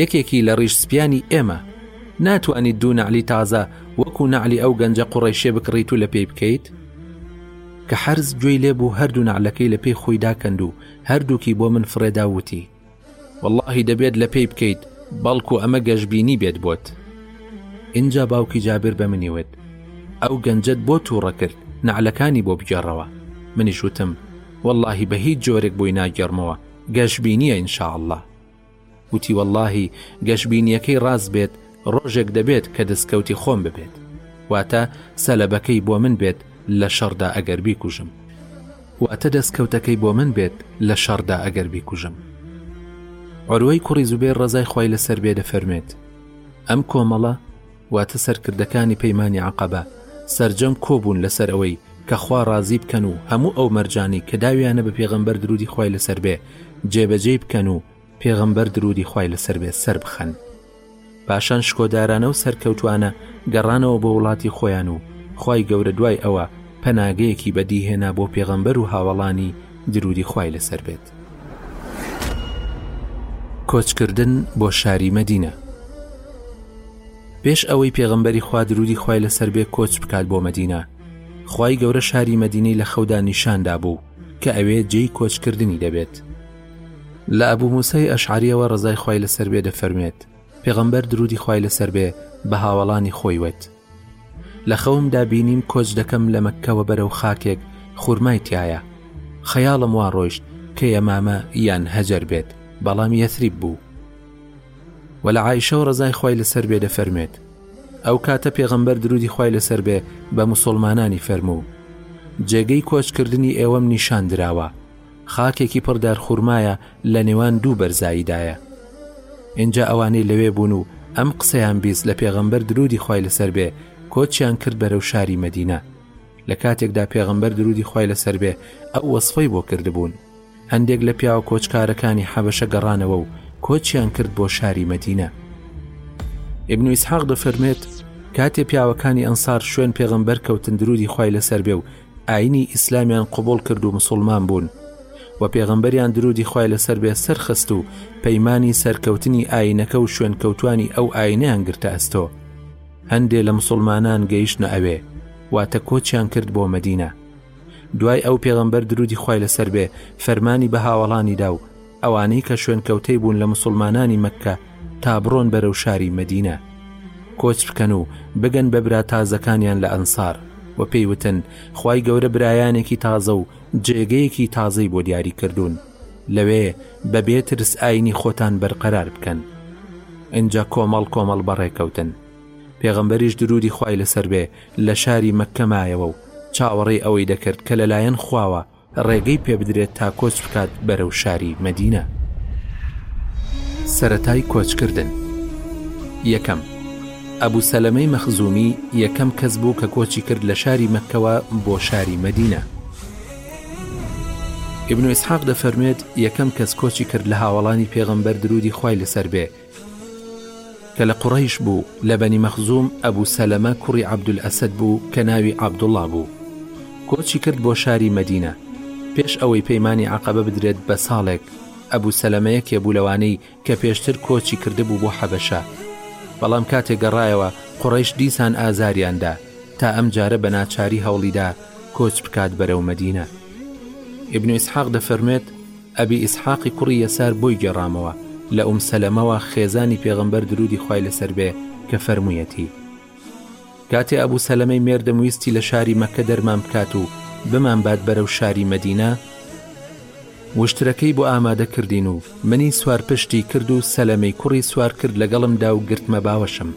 یەکێکی لە ڕیش سپیانی ئێمە، ناتوانیت دوو نەعلی تازە وەکو نەعلی ئەو گەنجە قوڕەیشێ بکڕیت و لە پێی بکەیت؟ کە حەرز گوێی لێ بوو هەردوو نەعلەکەی لە پێی خۆیدا کەند و هەردووکی بۆ من فڕێدا وتی، وەڵاهی دەبێت لە پێی بکەیت بەڵکو ئەمە گەشبینی بێت بۆت ئینجا باوکی جابر بە منی وت ئەو گەنجەت بۆ تووڕە کرد نەعلەکانی بۆ بگێڕەوە منیش وتم واللهی بە هیچ جۆرێک بۆی ناگەڕمەوە گەشببینیە ئینشاءله وتی واللهی گەشببینیەکەی ڕاست بێت ڕۆژێک دەبێت کە دەستکەوتی خۆم ببێت واتە سەلەبەکەی بۆ من بێت لە شەڕدا ئەگەر بیکوژم واتە دەستکەوتەکەی بۆ من بێت لە شەڕدا ئەگەر بیکوژم ئەروەی کوڕی زوبێر ڕزای خۆی لەسەر بێ دەفەرمێت ئەم کۆمەڵە واتە سەرکردەکانی پەیمانانی عقبە سرجەم کۆبوون لەسەر ئەوەی کە خوا ڕازی بکەن و هەموو ئەو مەرجانی کە داویانە بە پێغەمبەر درودی خی لەسەر بێ جێبەجێی بکەن و پێغەمبەر درودی خوای لەسەر بێت سەربخەن پاشان شکۆدارانە و سەرکەوتوانە گەڕانەوە بۆ وڵاتی خۆیان و خی گەورە دوای ئەوە پەناگەیەکی بەدیهێنا بۆ پێغەمبەر و هاوەڵانی درودی خوای لەسەر بێت کۆچکردن بۆ شاری مەدینە پێش ئەوەی پێغمبەری خوا درودی خی لەسەر بێ کۆچ بکات بۆ مەدینە خی گەورە شاری مەدینەی لە خەودا نیشاندا بوو کە ئەوێ جێی کۆچکردنی دەبێت لە ئەبو موسەی ئەشعەریەوە ڕزای خوای لەسەر بێ دەفەرموێت پێغەمبەر درودی خوای لەسەر بێ بە هاوەڵانی خۆی وت لە خەومدا بینیم کۆچ دەکەم لە مەککەوە بەرەو خاکێک خورمای تایە خەیاڵم وا ڕۆیشت کە یەمامە یان هەجەر بێت بەڵام یەثریب بوو و لە عیشە و ڕزای خوای لەسەر بێ دەفەرمێت ئەو کاتە پێغەمبەر درودی خوای لەسەر بێ بە مسلمانانی فەرموو جێگەی کۆچکردنی ئێوەم نیشان دراوە خاکێکی پڕ دارخورمایە لە نێوان دوو بەرزاییدایە. ئینجا ئەوانەی لەوێ بوون و ئەم قسەیان بیست لە پێغەمبەر درودی خوای لەسەر بێ کۆچیان کرد بەرەو شاری مەدینە. لە کاتێکدا پێغەمبەر درودی خوای لەسەر بێ ئەو وەسفەی بۆ کردبوون. هەندێک لە پیاوە کۆچکارەکانی حەبەشە گەڕانەوە و کۆچیان کرد بۆ شاری مەدینە. ابن ئیسحاق دەفەرمێت کاتێ پیاوەکانی ئەنسار شوێن پێغەمبەر کەوتن درودی خوای لەسەر بێ و ئاینی ئیسلامیان قبوڵ کرد و مسوڵمان بوون و پێغەمبەریان درودی خی لەسەر بێ سەرخست و پەیمانانی سەرکەوتنی ئاینەکە و شوێن کەوتانی ئەو ئاینیان گرتە ئەستۆ هەندێ لە مسلمانان گەیشتە ئەوێ واتە کۆچیان کرد بۆ مدینە دوای ئەو پێغەمبەر درودی خی لەسەر بێ فەرمانی بە هاوەڵانیدا و ئەوانەی کە شوێنکەوتەی بوون لە مسوڵمانانی مەککە تا بڕۆن بەرەو شاری مەدینە کۆچ بکەن و بگەن بە برا تازەکانیان لە ئەنسار و پێی وتن خی گەورە برایانێکی تازە و جێگەیەکی تازەی بۆ دیاری کردوون لەوێ بە بێترس ئاینی خۆتان بەرقەرار بکەن ئینجا کۆمەڵ کۆمەڵ بەڕێکەوتن پێغەمبەریش درودی خی لەسەر بێ لە شاری مەکەمایەوە و چاوەڕێی ئەوەی دەکرد کە لەلایەن خواوە ڕێگەی پێ بدرێت تا کۆچ بکات بەرەو شاری مەدینە. سەرەتای کۆچکردن یەکەم، ئەبو سەلەمەی مەخزومی یەکەم کەس بوو کە کۆچی کرد لە شاری مەکەوە بۆ شاری مەدینە. ابن اسحاق دەفەرموێت یەکەم کەس کۆچی کرد لە هاوەڵانی پێغەمبەر درودی خوای لەسەر بێ کە لە قوڕەیش بوو، لە بەنی مەخزوم، ئەبو سەلەمە کوڕی عەبدولئەسەد بوو کە ناوی عەبدوڵڵا بوو. کۆچی کرد بۆ شاری مەدینە. پێش ئەوەی پەیمانی عەقەبە بدرێت بە ساڵێک، ئەبو سەلەمە یەکێ بوو لەوانەی کە پێشتر کۆچی کردبوو بۆ حەبەشە. بەڵام کاتێ گەڕایەوە، قوڕەیش دیسان ئازاریان دا، تا ئەم جارە بە ناچاری هەوڵی دا کۆچ بکات بەرەو مەدینە. ئیبن ئیسحاق دەفەرموێت، ئەبی ئیسحاقی کوڕی یەسار بۆی گێڕامەوە لە ئوم سەلەمەوە خێزانی پێغەمبەر درودی خوای لەسەر بێ کە فەرموویەتی، کاتێ ئەبو سەلەمەی مێردم ویستی لە شاری مەککە دەرمان بکات و بمانبات بەرەو شاری مەدینە، وشترەکەی بۆ ئامادە کردین و منی سوارپشتی کرد و سەلەمەی کوڕی سوار کرد لەگەڵمدا و گرتمە باوەشم.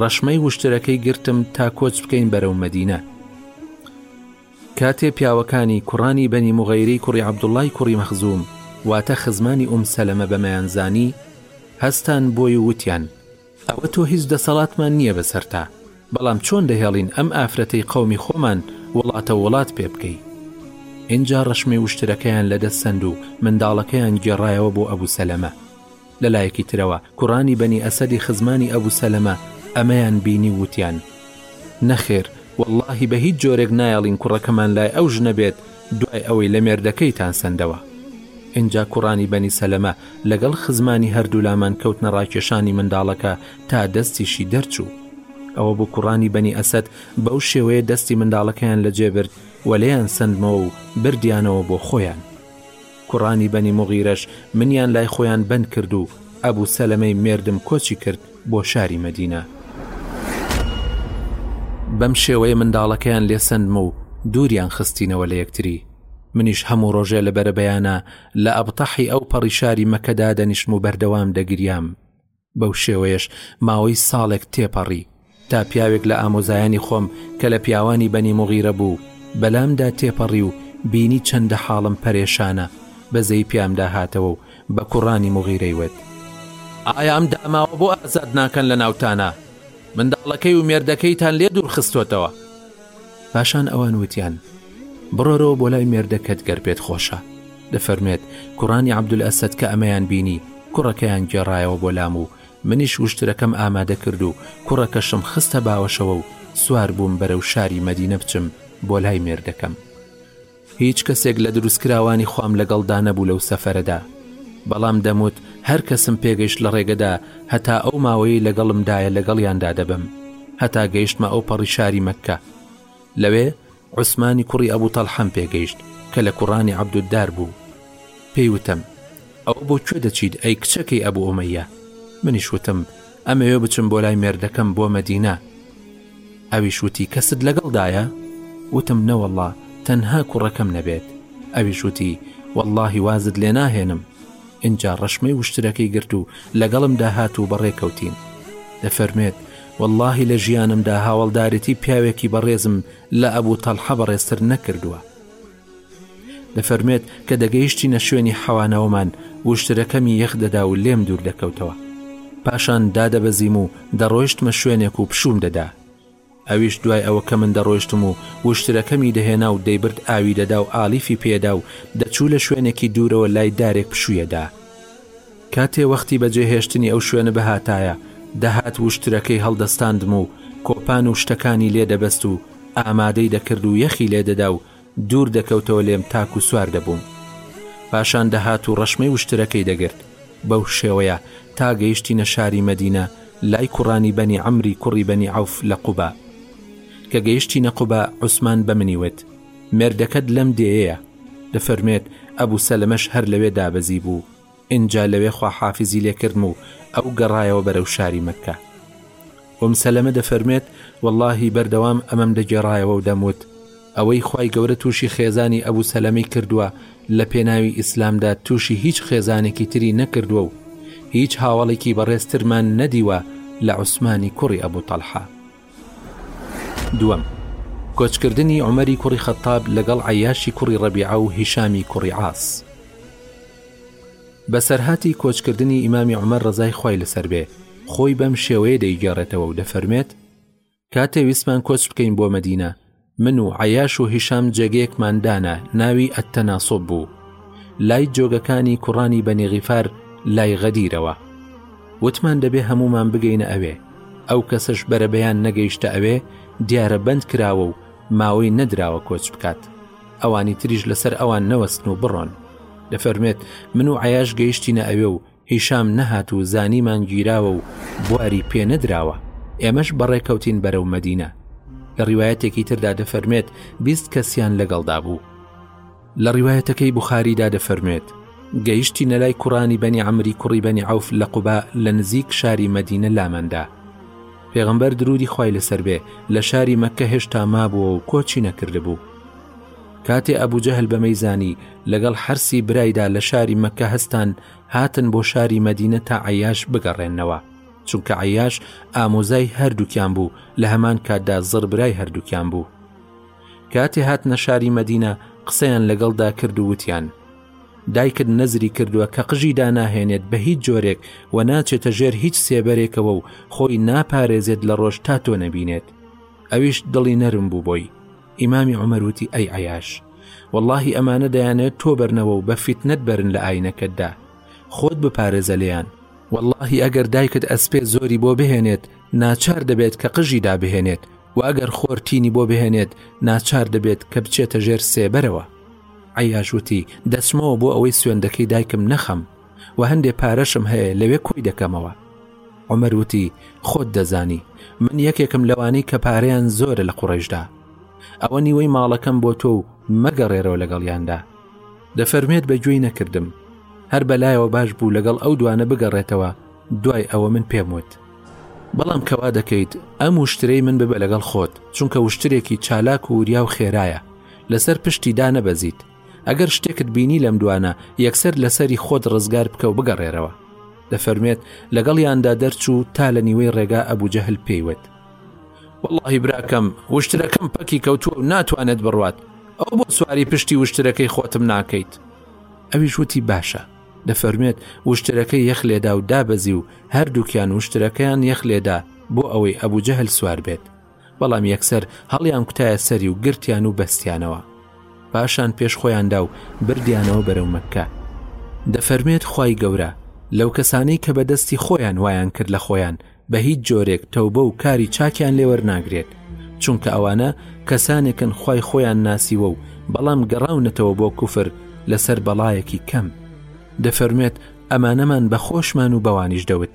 ڕەشمەی وشترەکەی گرتم تا کۆچ بکەین بەرەو مەدینە. کاتێ پیاوەکانی کوڕانی بەنی موغەیرەی کوڕی عەبدوڵڵای کوڕی مەخزووم، واتە خزمانی ئوم سەلەمە بەمەیان زانی، هەستان بۆی و وتیان، ئەوە تۆ هیچ دەسەڵاتمان نییە بەسەرتا، بەڵام چۆن دەهێڵین ئەم ئافرەتەی قەومی خۆمان وڵاتە وڵات پێ بکەی؟ ئینجا ڕەشمەی وشترەکەیان لە دەست سەند و منداڵەکەیان گێڕایەوە بۆ ئەبوو سەلەمە. لە لایەکی ترەوە کوڕانی بەنی ئەسەدی خزمانی ئەبو سەلەمە ئەمەیان بینی و وتیان، نەخێر وەڵڵاهی بە هیچ جۆرێک نایەڵین کوڕەکەمان لای ئەو ژنە بێت دوای ئەوەی لە مێردەکەیتان سەندەوە. ئینجا کوڕانی بەنی سەلەمە لەگەڵ خزمانی هەردوولامان کەوتنە ڕاکێشانی منداڵەکە تا دەستیشی دەرچوو. ئەوە بوو کوڕانی بەنی ئەسەد بەو شێوەیە دەستی منداڵەکەیان لە جێ برد و لێیان سەندمەوە و بردیانەوە بۆ خۆیان. کوڕانی بەنی موغیرەش منیان لای خۆیان بەند کرد و ئەبو سەلەمەی مێردم کۆچی کرد بۆ شاری مەدینە. بەم شێوەیە منداڵەکەیان لێ سەندم و دووریان خستینەوە لە یەکتری. منیش هەموو ڕۆژێ لە بەرەبەیانە لە ئەبتەحی ئەو پەڕی شاری مەکە دادەنیشم و بەردەوام دەگریام. بەو شێوەیەش ماوەی ساڵێک تێپەڕی تا پیاوێک لە ئامۆزایانی خۆم کە لە پیاوانی بەنی مغیرە بوو بەلامدا تێپەڕی و بینی چەندە حاڵم پەرێشانە بەزەی پیامدا هاتەوە و بە کوڕانی مغیرەی وت ئایا ئەم داماوە بۆ ئازاد ناکەن لە ناوتانا منداڵەکەی و مێردەکەیتان لێ دوور خستۆتەوە؟ پاشان ئەوان وتیان بڕۆرەوە بۆ لای مێردەکەت گەر پێت خۆشە دەفەرمێت کوڕانی عبدولئەسد کە ئەمەیان بینی کوڕەکەیان گێڕایەوە بۆ لام و منیش وشترەکەم ئامادە کرد و کوڕەکەشم خستە باوەشەوە و سوار بووم بەرەو شاری مەدینە بچم بۆ لای مێردەکەم هیچ کەسێک لە دروستکراوانی خوام لەگەڵدا نەبوو لەو سەفەرەدا، بەڵام دەموت هەر کەسم پێگەیشت لە ڕێگەدا هەتا ئەو ماوەیەی لەگەڵمدایە لەگەڵیاندا دەبم، هەتا گەیشتمە ئەوپەڕی شاری مەککە. لەوێ عوسمانی کوڕی ئەبو تەڵحەم پێگەیشت کە لە کوڕانی عەبدوددار بوو. پێی وتم، ئەوە بۆ کوێ دەچیت ئەی کچەکەی ئەبو ئومەیە؟ منیش وتم، ئەمەوێ بچم بۆ لای مێردەکەم بۆ مەدینە. ئەویش وتی کەست لەگەڵدایە؟ وتم نەوەڵڵا تەنها کوڕەکەم نەبێت، ئەویش وتی وەڵڵاهی وازت لێ ناهێنم، ئینجا ڕەشمەی وشترەکەی گرت و لەگەڵمدا هات و بەڕێ کەوتین، دەفەرموێت وەڵڵاهی لە ژیانمدا هاوەڵدارێتی پیاوێکی بەڕێزم لە ئەبوو تەڵحە بەڕێزتر نەکردووە. دەفەرمێت کە دەگەیشتینە شوێنی حەوانەوەمان وشترەکەمی یەخ دەدا و لێم دوور دەکەوتەوە پاشان دادەبەزیم و دەڕۆیشتمە شوێنێک و پشوم دەدا ئەویش دوای ئەوە کە من دەڕۆیشتم و وشترەکەمی دەهێنا و دەیبرد ئاوی دەدا و ئالیفی پێدا و دەچوو لە شوێنێکی دوورەوە لای دارێک پشوویەدا کاتێ وەختی بەجێهێشتنی ئەو شوێنە بهاتایە دەهات وشترەکەی هەڵدەستاندم و کۆپان و شتەکانی لێ دەبەست و ئامادەی دەکرد و یەخی لێ دەدا و دوور دەکەوتەوە لێم تاکو سوار دەبووم پاشان دەهات و ڕەشمەی وشترەکەی دەگرت بەو شێوەیە تا گەیشتینە شاری مەدینە لای کوڕانی بەنی عەمری کوڕی بەنی عوف لە قوبا کە گەیشتی نەقوبە عوسمان بە منی وت مێردەکەت لەم دێەیە دەفەرمێت ئەبوو سەلمەش هەر لەوێ دابەزی بوو ئینجا لەوێ خواحافیزی لێ کردم و ئەو گەڕایەوە بەرەو شاری مەککە. ئوم سەلەمە دەفەرموێت، وەڵڵاهی بەردەوام ئەمەم دەگێڕایەوە و دەموت، ئەوەی خوای گەورە تووشی خێزانی ئەبوو سەلەمەی کردووە لە پێناوی ئیسلامدا تووشی هیچ خێزانێکی تری نەکردووە و هیچ هاوەڵێکی بەڕێزترمان نەدیوە لە عوسمانی کوڕی ئەبوو تەڵحە. دووەم، کۆچکردنی عومەری کوڕی خەتتاب لەگەڵ عەیاشی کوڕی ڕەبیعە و هیشامی کوڕی عاس. بەسەرهاتی کۆچکردنی ئیمامی عومەر ڕەزای خوای لەسەر بێ، خۆی بەم شێوەیە دەیگێڕێتەوە و دەفەرمێت، کاتێ ویستمان کۆچ بکەین بۆ مەدینە، من و عەیاش و هیشام جێگەیەکمان دانا ناوی ئەتەناسۆب بوو لای جۆگەکانی کوڕانی بەنیغیفار لای غەدیرەوە وتمان دەبێ هەمومان بگەینە ئەوێ ئەو کەسەش بەرەبەیان نەگەیشتە ئەوێ دیارە بەند کراوە و ماوەی نەدراوە کۆچ بکات ئەوانی تریش لەسەر ئەوان نەوەستن و بڕۆن دەفەرمێت من و عیاش گەیشتینە ئەوێ و هیشام نەهات و زانیمان گیراوە و بواری پێ نەدراوە ئێمەش بەڕێکەوتین بەرەو مەدینە لە ڕیواەتێکی تردا دەفەرمێت بیست کەسیان لەگەڵدا بوو لە ڕیواەتەکەی بخاریدا دەفەرمێت گەیشتی نەلای کوڕانی بەنی ئەمری کوڕی بەنی عوف لە قوبا لە نزیک شاری مەدینە لامەندا پێغمبەر درودی خی لەسەر بێ لە شاری مەکە هێشتا مابووە و کۆچی نەکردبوو کاتێ ئەبوو جەهل بەمەی زانی لەگەڵ حرسی برایدا لە شاری مەکە هەستان هاتن بۆ شاری مەدینە تا عیاش بگەڕێننەوە چونکە عیاش ئامۆزای هەردووکیان بوو لە هەمان کاتدا زڕ برای هەردووکیان بوو کاتێ هاتنە شاری مەدینە قسەیان لەگەڵدا کرد و وتیان دایکت نەزری کردووە کە قژی داناهێنێت بە هیچ جۆرێک و ناچێتە ژێر هیچ سێبەرێکەوە و خۆی ناپارێزێت لە ڕۆژ تا تۆ نەبینێت ئەویش دڵی نەرم بوو بۆی ئیمامی عومەر وتی ئەی عەیاش واللهی ئەمانە دەیانێت تۆ بەرنەوە و بە فیتنەت بەرن لە ئاینەکەتدا خۆت بپارێزە لێیان واللهی ئەگەر دایکت ئەسپێ زۆری بۆ بهێنێت ناچار دەبێت کە قژی دابهێنێت و ئەگەر خۆر تینی بۆ بهێنێت ناچار دەبێت کە بچێتە ژێر سێبەرەوە عیاش وتی دەچمەوە بۆ ئەوەی سوێندەکەی دایکم نەخەم و هەندێ پارەشم هەیە لەوێ کۆی دەکەمەوە. عومەر وتی خۆت دەزانی من یەکێکم لەوانەی کە پارەیان زۆرە لە قوڕیشدا. ئەوە نیوەی ماڵەکەم بۆ تۆ و مەگەڕێرەوە لەگەڵیاندا. دەفەرمێت بە گوێی نەکردم. هەر بەلایەوە باش بوو لەگەڵ ئەو دوانە بگەڕێتەوە دوای ئەوە من پێم وت. بەڵام کەوا دەکەیت ئەم وشترەی من ببە لەگەڵ خۆت چونکە وشترێکی چالاک و وریا و خێرایە لەسەر پشتی دانەبەزیت. ئەگەر شتێکت بینی لەم دوانە یەکسەر لەسەری خۆت ڕزگار بکە و بگەڕێرەوە دەفەرمێت لەگەڵیاندا دەرچوو تا لە نیوەی ڕێگا ئەبوجەهل پێیوت واللهی براکەم وشترەکەم پەکی کەوتووە و ناتوانێت بڕوات ئەو بۆ سواری پشتی وشترەکەی خۆتم ناکەیت ئەویش وتی باشە دەفەرمێت وشترەکە یەخ لێدا و دابەزی و هەردووکیان وشترەکەیان یەخ لێدا بۆ ئەوەی ئەبوجەهل سوار بێت بەڵام یەکسەر هەڵیانکوتایە سەری و گرتیان و بەستیانەوە پاشان پێش خۆیاندا و بردیانەوە بەرەو مەکە دەفەرمێت خی گەورە لەو کەسانەی کە بەدەستی خۆیان وایان کرد لە خۆیان بە هیچ جۆرێک تەوبە و کاری چاکیان لێوەرناگرێت چونکە ئەوانە کەسانێکن خی خۆیان ناسیوە و بەڵام گەڕاونەتەوە بۆ کوفر لەسەر بەڵایەکی کەم دەفەرمێت ئەمانەمان بە خۆشمان و بەوانیش دەوت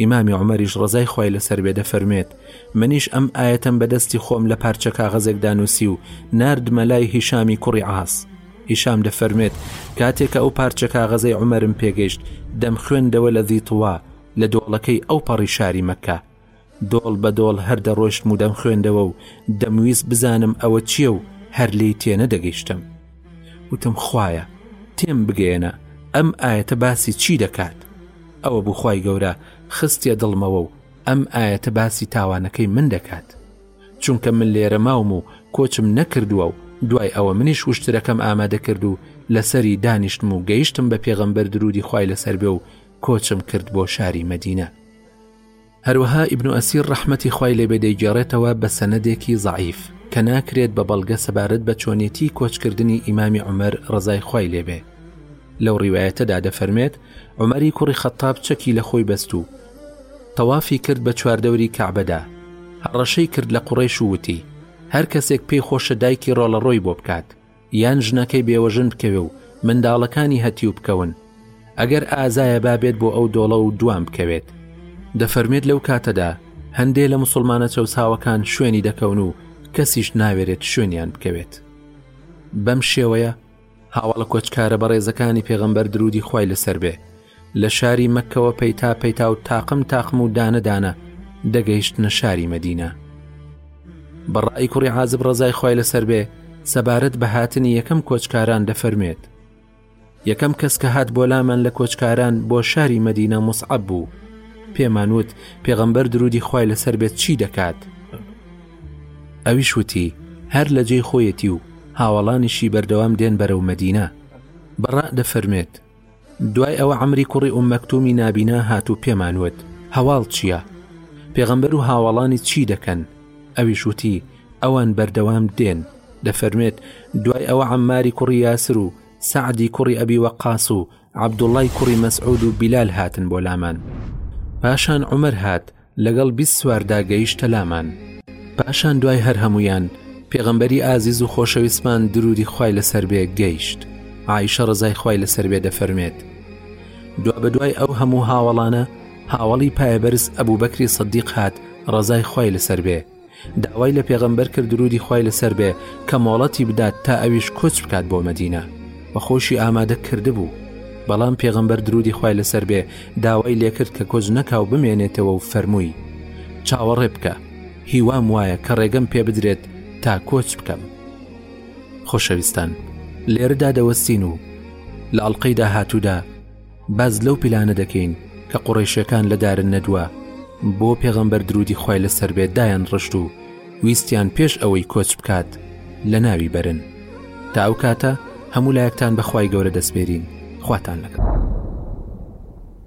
ئیمامی عمەریش ڕزای خی لەسەر بێ دەفەرمێت منیش ئەم ئاەتەم بەدەستی خۆم لە پارچە کاغەزێکدا نووسی و نردمە لای هیشامی کوڕی ئاس هیشام دەفەرمێت کاتێکە ئەو پارچە کاغەزەی عمەرم پێگەشت دەم خوێندەوە لە ڤیتوە لە دۆڵەکەی ئەو پەڕی شاری مەکە دۆڵ بە دۆڵ هەر دەڕۆشت مودەم خوێندەوە و دەمویست بزانم ئەوە چییە و هەر لی تێنە دەگەیشتم وتم خوایە تێم بگەێنە ئەم ئاەتە باسی چی دەکات ئەوە بخوای گەورە خستە دڵمەوە و ئەم ئاەتە باسی تاوانەکەی من دەکات چونکە من لێرە ماوم و کۆچم نەکردووە و دوای ئەوە منیش وشترەکەم ئامادە کرد و لەسەری دانیشتم و گەیشتم بە پێغەمبەر درودی خی لەسەر بێ و کۆچم کرد بۆ شاری مەدینە هەروەها ئیبن ئەسیر ڕەحمەتی خوای لێبێ دەیگێڕێتەوە بە سەنەدێکی زەعیف کە ناکرێت بە بەڵگە سەبارەت بە چۆنێتی کۆچکردنی ئیمامی عمر ڕزای خوای لێبێ لەو ڕیواەتەدا دەفەرمێت عمەری کوڕی خەتاب چەکی لە خۆی بەست و تەوافی کرد بە چواردەوری کەعبەدا هەڕەشەی کرد لە قوڕێش وتی هەر کەسێک پێی خۆشە دایکی ڕۆڵەڕۆی بۆ بکات یان ژنەکەی بێوەژن بکەوێ و منداڵەکانی هەتیو بکەون ئەگەر ئازایە با بێت بۆ ئەو دۆڵە و دوام بکەوێت دەفەرمێت لەو کاتەدا هەندێ لە مسلمانە چەوساوەکان شوێنی دەکەون و کەسیش ناوێرێت شوێنیان بکەوێت بەم شێوەیە هاوڵە کۆچکارە بەڕێزەکانی پێغەمبەر درودی خی لەسەر بێ لە شاری مەکەوە پەیتا پەیتا و تاقم تاقم و دانە دانە دەگەیشتنە شاری مەدینە بەڕای کوڕی عازب ڕزای خی لەسەر بێ سەبارەت بە هاتنی یەکەم کۆچکاران دەفەرمێت یەکەم کەس کە هات بۆ لامان لە کۆچکاران بۆ شاری مەدینە مسعب بوو پێمان وت پێغەمبەر درودی خی لەسەر بێت چی دەکات ئەویش وتی هەر لە جێی خۆیەتی و هاوڵانیشی بەردەوام دێن بەرەو مەدینە بەڕە دەفەرمێت دوای ئەوە عەمری کوڕی ئوم مەکتومی نابینا هات و پێمان وت هەواڵ چییە؟ پێغەمبەر و هاوەڵانی چی دەکەن؟ ئەویش وتی ئەوان بەردەوام دێن دەفەرمێت دوای ئەوە عەمماری کوڕی یاسر و سعدی کوڕی ئەبی وەقاس و عەبدوڵای کوڕی مەسعود و بیلال هاتن بۆ لامان پاشان عمر هات لەگەڵ بیست سواردا گەیشتە لامان پاشان دوای هەر هەمویان پێغەمبەری ئازیز و خۆشەویستمان درودی خوای لەسەر بێ گەیشت عیشە ڕزای خوای لەسەر بێ دەفەرمێت دوا بە دوای ئەو هەموو هاوەڵانە هاوەڵی پایەبەرز ئەبوو بەکری سەدیق هات ڕزای خوای لەسەر بێ داوای لە پێغەمبەر کرد درودی خوای لەسەر بێ کە مۆڵەتی بدات تا ئەویش کۆچ بکات بۆ مەدینە و خۆشی ئامادە کردبوو بەڵام پێغەمبەر درودی خوای لەسەر بێ داوای لێکرد کە کۆچ نەکا و بمێنێتەوە و فەرمووی چاوەڕێ بکە هیوام وایە کە ڕێگەم پێ بدرێت تا کۆچ بکەم خۆشەویستان لێرەدا دەوەستین و لە ئەڵلقەی داهاتوودا باس لەو پیلانە دەکەین کە قوڕیشەکان لە دارن نەدووە بۆ پێغەمبەر درودی خی لەسەر بێت دایان ڕشت و ویستیان پێش ئەوەی کۆچ بکات لە ناوی بەرن تا ئەو کاتە هەموو لایەکتان بەخوای گەورە دەسپێرین خواتان لەگەڵ